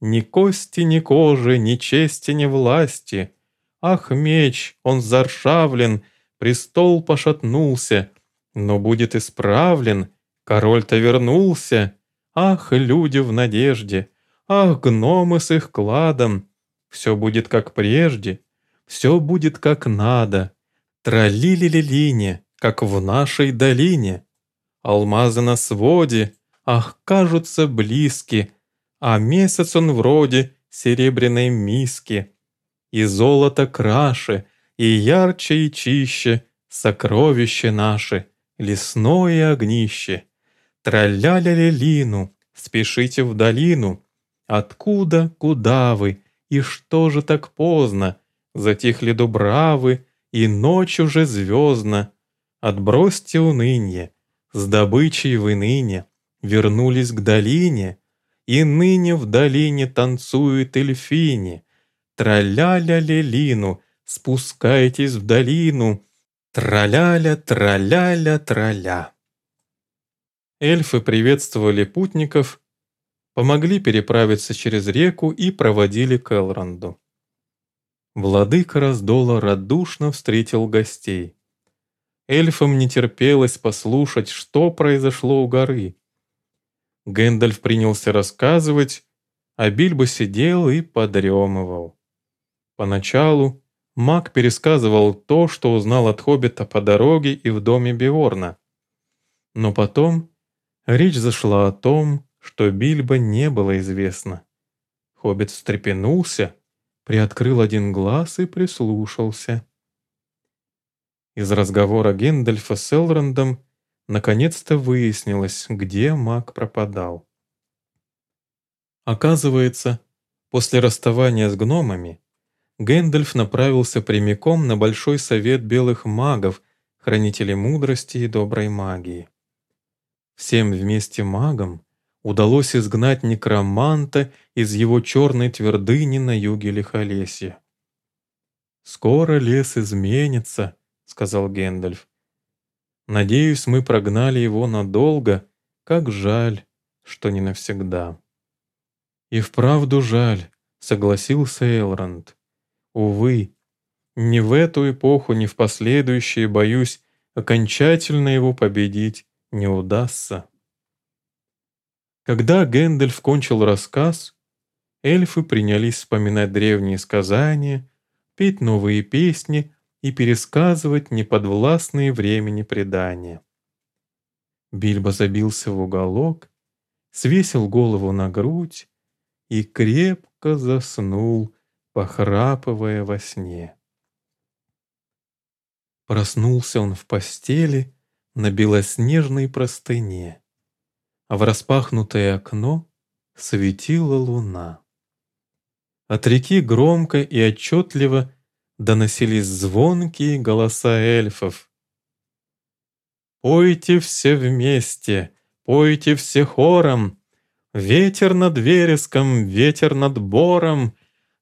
Speaker 2: Ни кости, ни кожи, ни чести, ни власти! Ах, меч, он заржавлен, престол пошатнулся, но будет исправлен, король-то вернулся! Ах, люди в надежде! Ах, гномы с их кладом! Все будет как прежде, все будет как надо. Тралили-лилине, как в нашей долине. Алмазы на своде, ах, кажутся близки, а месяц он вроде серебряной миски. И золото краше, и ярче и чище сокровища наши, лесное огнище. Траля-ля-лилину, спешите в долину. Откуда, куда вы, и что же так поздно? Затихли дубравы, и ночь уже звездна. Отбросьте унынье, с добычей вы ныне вернулись к долине, и ныне в долине танцуют эльфини. Траля-ля-лелину, спускайтесь в долину, траля-ля, траля-ля, траля. Эльфы приветствовали путников, помогли переправиться через реку и проводили к Элронду. Владыка раздола радушно встретил гостей. Эльфам не терпелось послушать, что произошло у горы. Гэндальф принялся рассказывать, а Бильбо сидел и подремывал. Поначалу маг пересказывал то, что узнал от Хоббита по дороге и в доме Биорна. Но потом речь зашла о том, что Бильбо не было известно. Хоббит встрепенулся, приоткрыл один глаз и прислушался. Из разговора Гендальфа с Элрондом наконец-то выяснилось, где маг пропадал. Оказывается, после расставания с гномами Гэндальф направился прямиком на Большой Совет Белых Магов, Хранителей Мудрости и Доброй Магии. Всем вместе магам удалось изгнать некроманта из его черной твердыни на юге Лихолесья. «Скоро лес изменится», — сказал Гэндальф. «Надеюсь, мы прогнали его надолго, как жаль, что не навсегда». «И вправду жаль», — согласился Элронд. «Увы, ни в эту эпоху, ни в последующие, боюсь, окончательно его победить не удастся». Когда Гэндальф кончил рассказ, эльфы принялись вспоминать древние сказания, петь новые песни и пересказывать неподвластные времени предания. Бильбо забился в уголок, свесил голову на грудь и крепко заснул, похрапывая во сне. Проснулся он в постели на белоснежной простыне, а в распахнутое окно светила луна. От реки громко и отчетливо доносились звонкие голоса эльфов. «Пойте все вместе, пойте все хором, ветер над вереском, ветер над бором,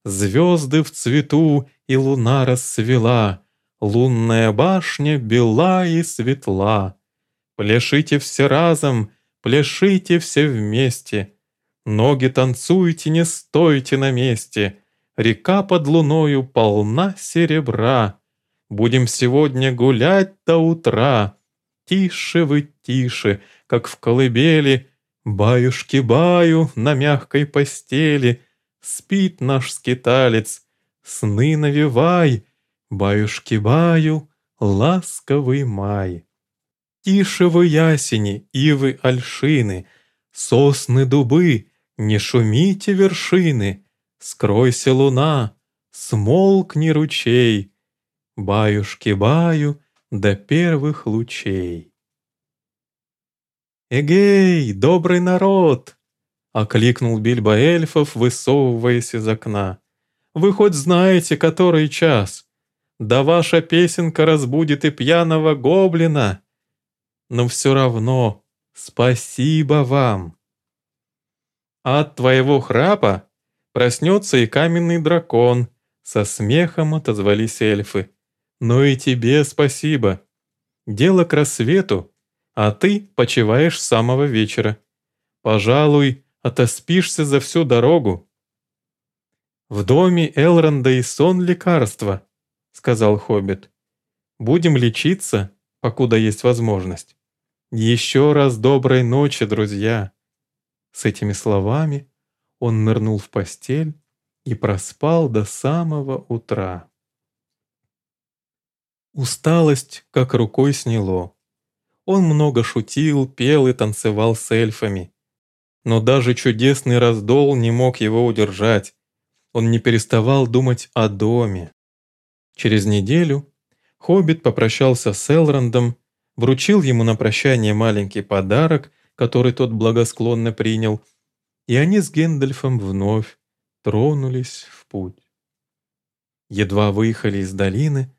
Speaker 2: звезды в цвету и луна расцвела, лунная башня бела и светла. Пляшите все разом, пляшите все вместе, ноги танцуйте, не стойте на месте» Река под луною полна серебра. Будем сегодня гулять до утра. Тише вы, тише, как в колыбели, Баюшки-баю на мягкой постели. Спит наш скиталец, сны навевай, Баюшки-баю, ласковый май. Тише вы ясени, ивы, альшины, Сосны, дубы, не шумите вершины, Скройся, луна, смолкни ручей, Баюшки-баю до первых лучей. «Эгей, добрый народ!» — окликнул Бильбо эльфов, высовываясь из окна. «Вы хоть знаете, который час? Да ваша песенка разбудит и пьяного гоблина. Но все равно Спасибо вам. От твоего храпа проснется и каменный дракон, со смехом отозвались эльфы. Ну и тебе спасибо. Дело к рассвету, а ты почиваешь с самого вечера. Пожалуй, отоспишься за всю дорогу. В доме Элронда и сон лекарства, сказал Хоббит. Будем лечиться, покуда есть возможность. Еще раз доброй ночи, друзья. С этими словами он нырнул в постель и проспал до самого утра. Усталость как рукой сняло. Он много шутил, пел и танцевал с эльфами. Но даже чудесный раздол не мог его удержать. Он не переставал думать о доме. Через неделю Хоббит попрощался с Элрондом, вручил ему на прощание маленький подарок, который тот благосклонно принял, и они с Гендальфом вновь тронулись в путь. Едва выехали из долины,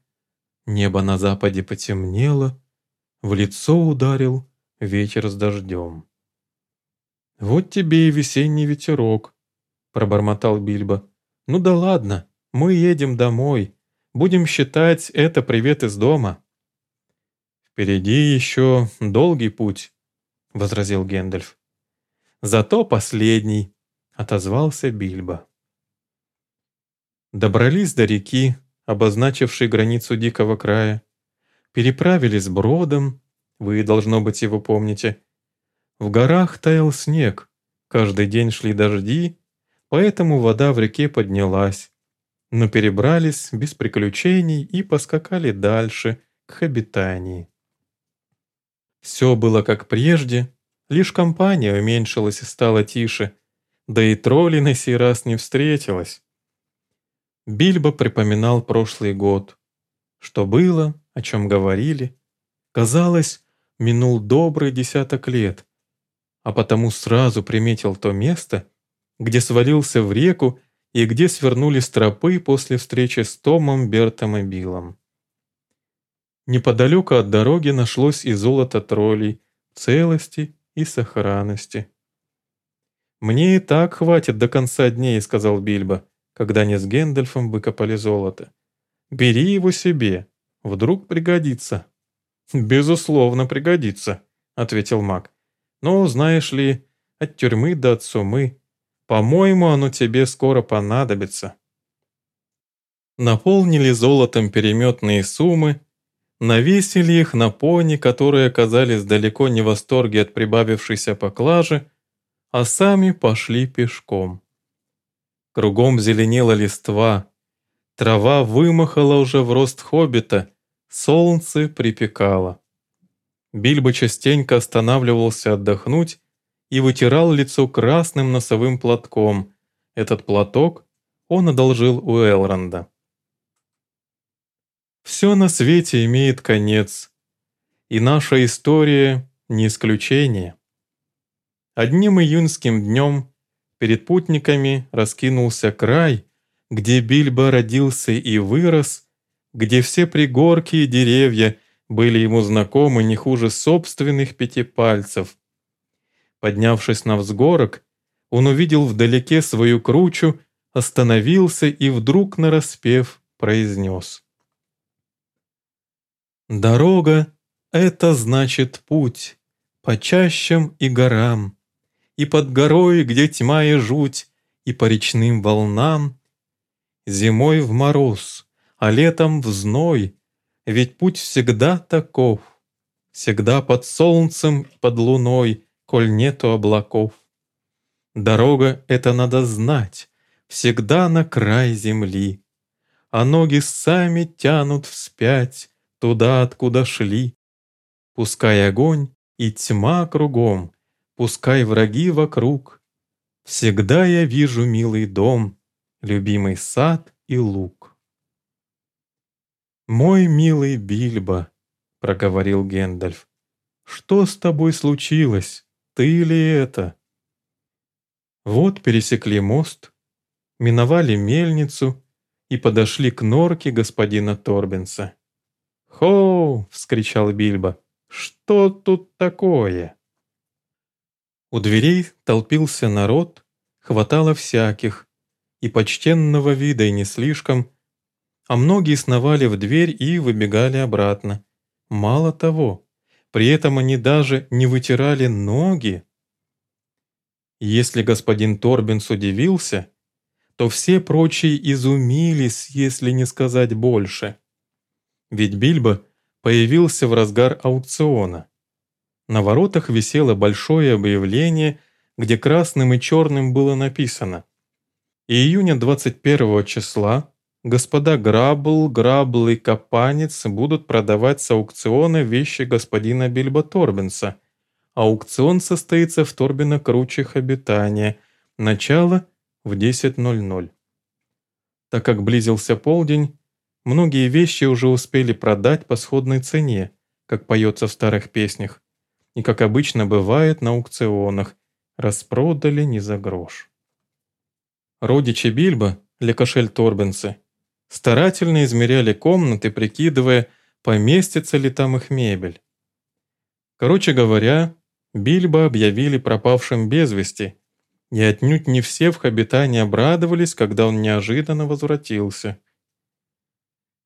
Speaker 2: небо на западе потемнело, в лицо ударил ветер с дождем. «Вот тебе и весенний ветерок», — пробормотал Бильбо. «Ну да ладно, мы едем домой. Будем считать это привет из дома». «Впереди еще долгий путь», — возразил Гэндальф. «Зато последний», — отозвался Бильбо. Добрались до реки, обозначившей границу дикого края переправились бродом, вы, должно быть, его помните. В горах таял снег, каждый день шли дожди, поэтому вода в реке поднялась. Но перебрались без приключений и поскакали дальше, к обитании. Все было как прежде, лишь компания уменьшилась и стала тише, да и тролли на сей раз не встретилась. Бильбо припоминал прошлый год. Что было, о чем говорили. Казалось, минул добрый десяток лет, а потому сразу приметил то место, где свалился в реку и где свернули стропы после встречи с Томом, Бертом и Биллом. Неподалеку от дороги нашлось и золото троллей, целости и сохранности. «Мне и так хватит до конца дней», — сказал Бильбо, когда они с Гэндальфом выкопали золото. «Бери его себе, Вдруг пригодится». «Безусловно, пригодится», — ответил маг. «Но, знаешь ли, от тюрьмы до отсумы. По-моему, оно тебе скоро понадобится». Наполнили золотом переметные суммы, навесили их на пони, которые оказались далеко не в восторге от прибавившейся поклажи, а сами пошли пешком. Кругом зеленела листва, трава вымахала уже в рост хоббита, Солнце припекало. Бильбо частенько останавливался отдохнуть и вытирал лицо красным носовым платком. Этот платок он одолжил у Элронда. Все на свете имеет конец, и наша история не исключение. Одним июньским днем перед путниками раскинулся край, где Бильбо родился и вырос, где все пригорки и деревья были ему знакомы не хуже собственных пяти пальцев. Поднявшись на взгорок, он увидел вдалеке свою кручу, остановился и вдруг нараспев произнес. «Дорога — это значит путь по чащам и горам, и под горой, где тьма и жуть, и по речным волнам, зимой в мороз, а летом в зной, ведь путь всегда таков, всегда под солнцем и под луной, коль нету облаков. Дорога это надо знать, всегда на край земли, а ноги сами тянут вспять туда, откуда шли. Пускай огонь и тьма кругом, пускай враги вокруг, всегда я вижу милый дом, любимый сад и луг. «Мой милый Бильбо», — проговорил Гендальф, — «что с тобой случилось? Ты ли это?» Вот пересекли мост, миновали мельницу и подошли к норке господина Торбинса. «Хоу!» — вскричал Бильбо. «Что тут такое?» У дверей толпился народ, хватало всяких, и почтенного вида и не слишком, а многие сновали в дверь и выбегали обратно. Мало того, при этом они даже не вытирали ноги. Если господин Торбинс удивился, то все прочие изумились, если не сказать больше. Ведь Бильбо появился в разгар аукциона. На воротах висело большое объявление, где красным и черным было написано «Июня 21 числа господа Грабл, Грабл и Капанец будут продавать с аукциона вещи господина Бильбо Торбинса. Аукцион состоится в Торбино Кручих обитания. Начало в 10.00. Так как близился полдень, многие вещи уже успели продать по сходной цене, как поется в старых песнях, и как обычно бывает на аукционах, распродали не за грош. Родичи Бильбо, Лекошель Торбинсы, старательно измеряли комнаты, прикидывая, поместится ли там их мебель. Короче говоря, Бильбо объявили пропавшим без вести, и отнюдь не все в Хабитане обрадовались, когда он неожиданно возвратился.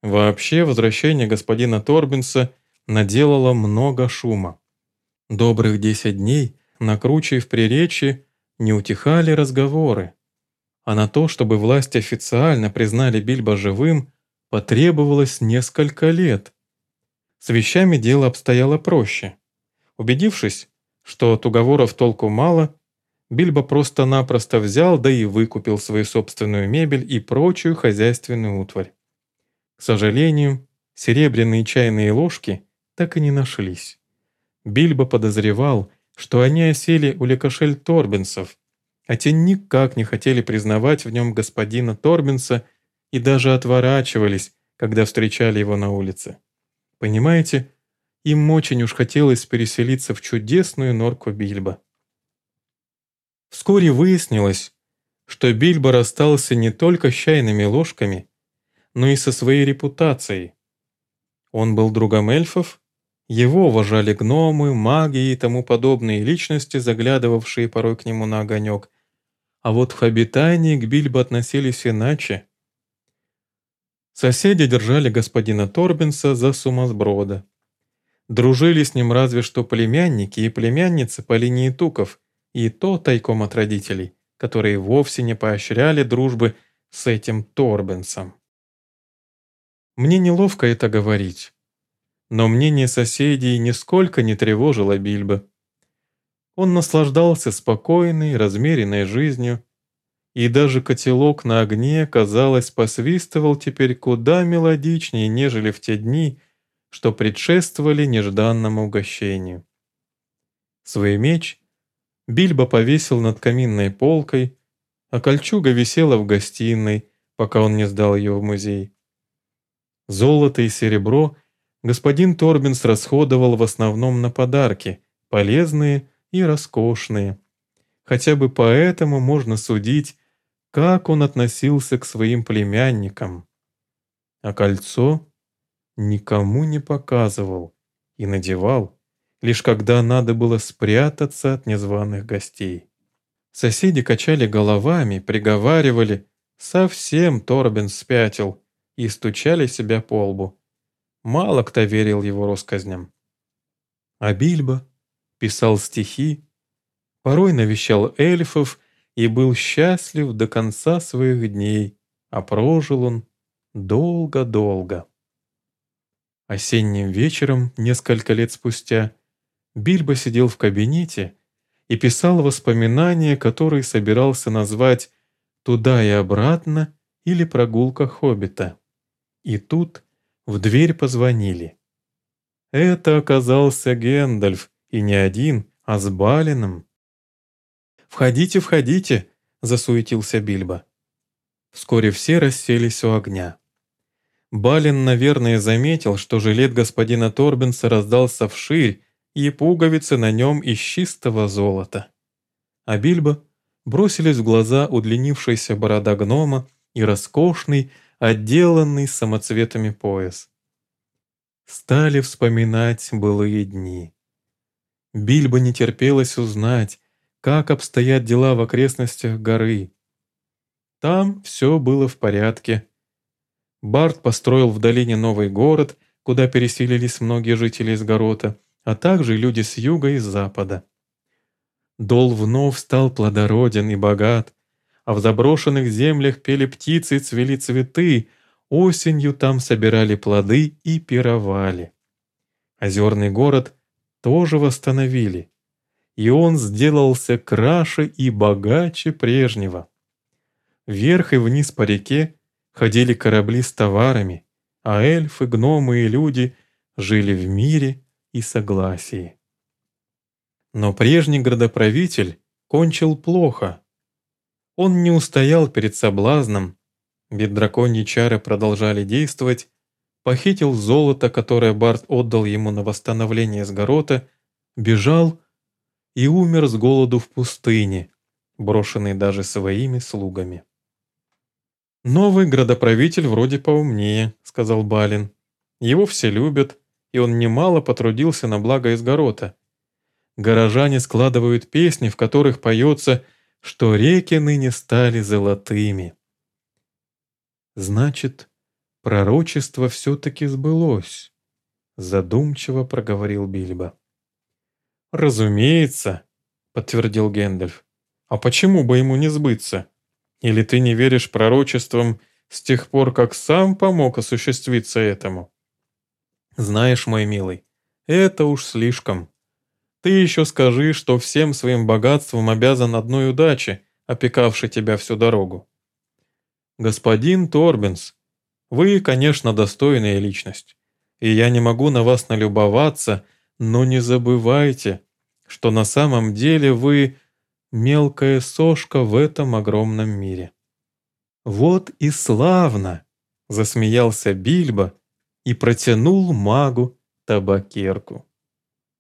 Speaker 2: Вообще, возвращение господина Торбинса наделало много шума. Добрых десять дней на круче в приречье не утихали разговоры а на то, чтобы власти официально признали Бильбо живым, потребовалось несколько лет. С вещами дело обстояло проще. Убедившись, что от уговоров толку мало, Бильбо просто-напросто взял, да и выкупил свою собственную мебель и прочую хозяйственную утварь. К сожалению, серебряные чайные ложки так и не нашлись. Бильбо подозревал, что они осели у Лекошель Торбинсов, а те никак не хотели признавать в нем господина Торбинса и даже отворачивались, когда встречали его на улице. Понимаете, им очень уж хотелось переселиться в чудесную норку Бильбо. Вскоре выяснилось, что Бильбо расстался не только с чайными ложками, но и со своей репутацией. Он был другом эльфов, его уважали гномы, маги и тому подобные личности, заглядывавшие порой к нему на огонек, а вот в обитании к Бильбо относились иначе. Соседи держали господина Торбинса за сумасброда. Дружили с ним разве что племянники и племянницы по линии туков, и то тайком от родителей, которые вовсе не поощряли дружбы с этим Торбинсом. Мне неловко это говорить, но мнение соседей нисколько не тревожило Бильбо. Он наслаждался спокойной, размеренной жизнью, и даже котелок на огне, казалось, посвистывал теперь куда мелодичнее, нежели в те дни, что предшествовали нежданному угощению. Свой меч Бильбо повесил над каминной полкой, а кольчуга висела в гостиной, пока он не сдал ее в музей. Золото и серебро господин Торбинс расходовал в основном на подарки, полезные и роскошные. Хотя бы поэтому можно судить, как он относился к своим племянникам. А кольцо никому не показывал и надевал, лишь когда надо было спрятаться от незваных гостей. Соседи качали головами, приговаривали, совсем Торбин спятил, и стучали себя по лбу. Мало кто верил его россказням. А Бильбо писал стихи, порой навещал эльфов и был счастлив до конца своих дней, а прожил он долго-долго. Осенним вечером, несколько лет спустя, Бильбо сидел в кабинете и писал воспоминания, которые собирался назвать «Туда и обратно» или «Прогулка Хоббита». И тут в дверь позвонили. Это оказался Гэндальф, и не один, а с Балином. «Входите, входите!» — засуетился Бильбо. Вскоре все расселись у огня. Балин, наверное, заметил, что жилет господина Торбинса раздался вширь, и пуговицы на нем из чистого золота. А Бильбо бросились в глаза удлинившаяся борода гнома и роскошный, отделанный самоцветами пояс. Стали вспоминать былые дни. Бильбо не терпелось узнать, как обстоят дела в окрестностях горы. Там все было в порядке. Барт построил в долине новый город, куда переселились многие жители из Горота, а также люди с юга и запада. Дол вновь стал плодороден и богат, а в заброшенных землях пели птицы и цвели цветы, осенью там собирали плоды и пировали. Озерный город тоже восстановили, и он сделался краше и богаче прежнего. Вверх и вниз по реке ходили корабли с товарами, а эльфы, гномы и люди жили в мире и согласии. Но прежний градоправитель кончил плохо. Он не устоял перед соблазном, ведь драконьи чары продолжали действовать, похитил золото, которое Барт отдал ему на восстановление Сгорота, бежал и умер с голоду в пустыне, брошенный даже своими слугами. «Новый градоправитель вроде поумнее», — сказал Балин. «Его все любят, и он немало потрудился на благо Изгорота. Горожане складывают песни, в которых поется, что реки ныне стали золотыми. Значит, пророчество все-таки сбылось, задумчиво проговорил Бильбо. Разумеется, подтвердил Гэндальф. А почему бы ему не сбыться? Или ты не веришь пророчествам с тех пор, как сам помог осуществиться этому? Знаешь, мой милый, это уж слишком. Ты еще скажи, что всем своим богатством обязан одной удаче, опекавшей тебя всю дорогу. Господин Торбинс, вы, конечно, достойная личность, и я не могу на вас налюбоваться, но не забывайте, что на самом деле вы мелкая сошка в этом огромном мире. Вот и славно, засмеялся Бильбо и протянул магу табакерку.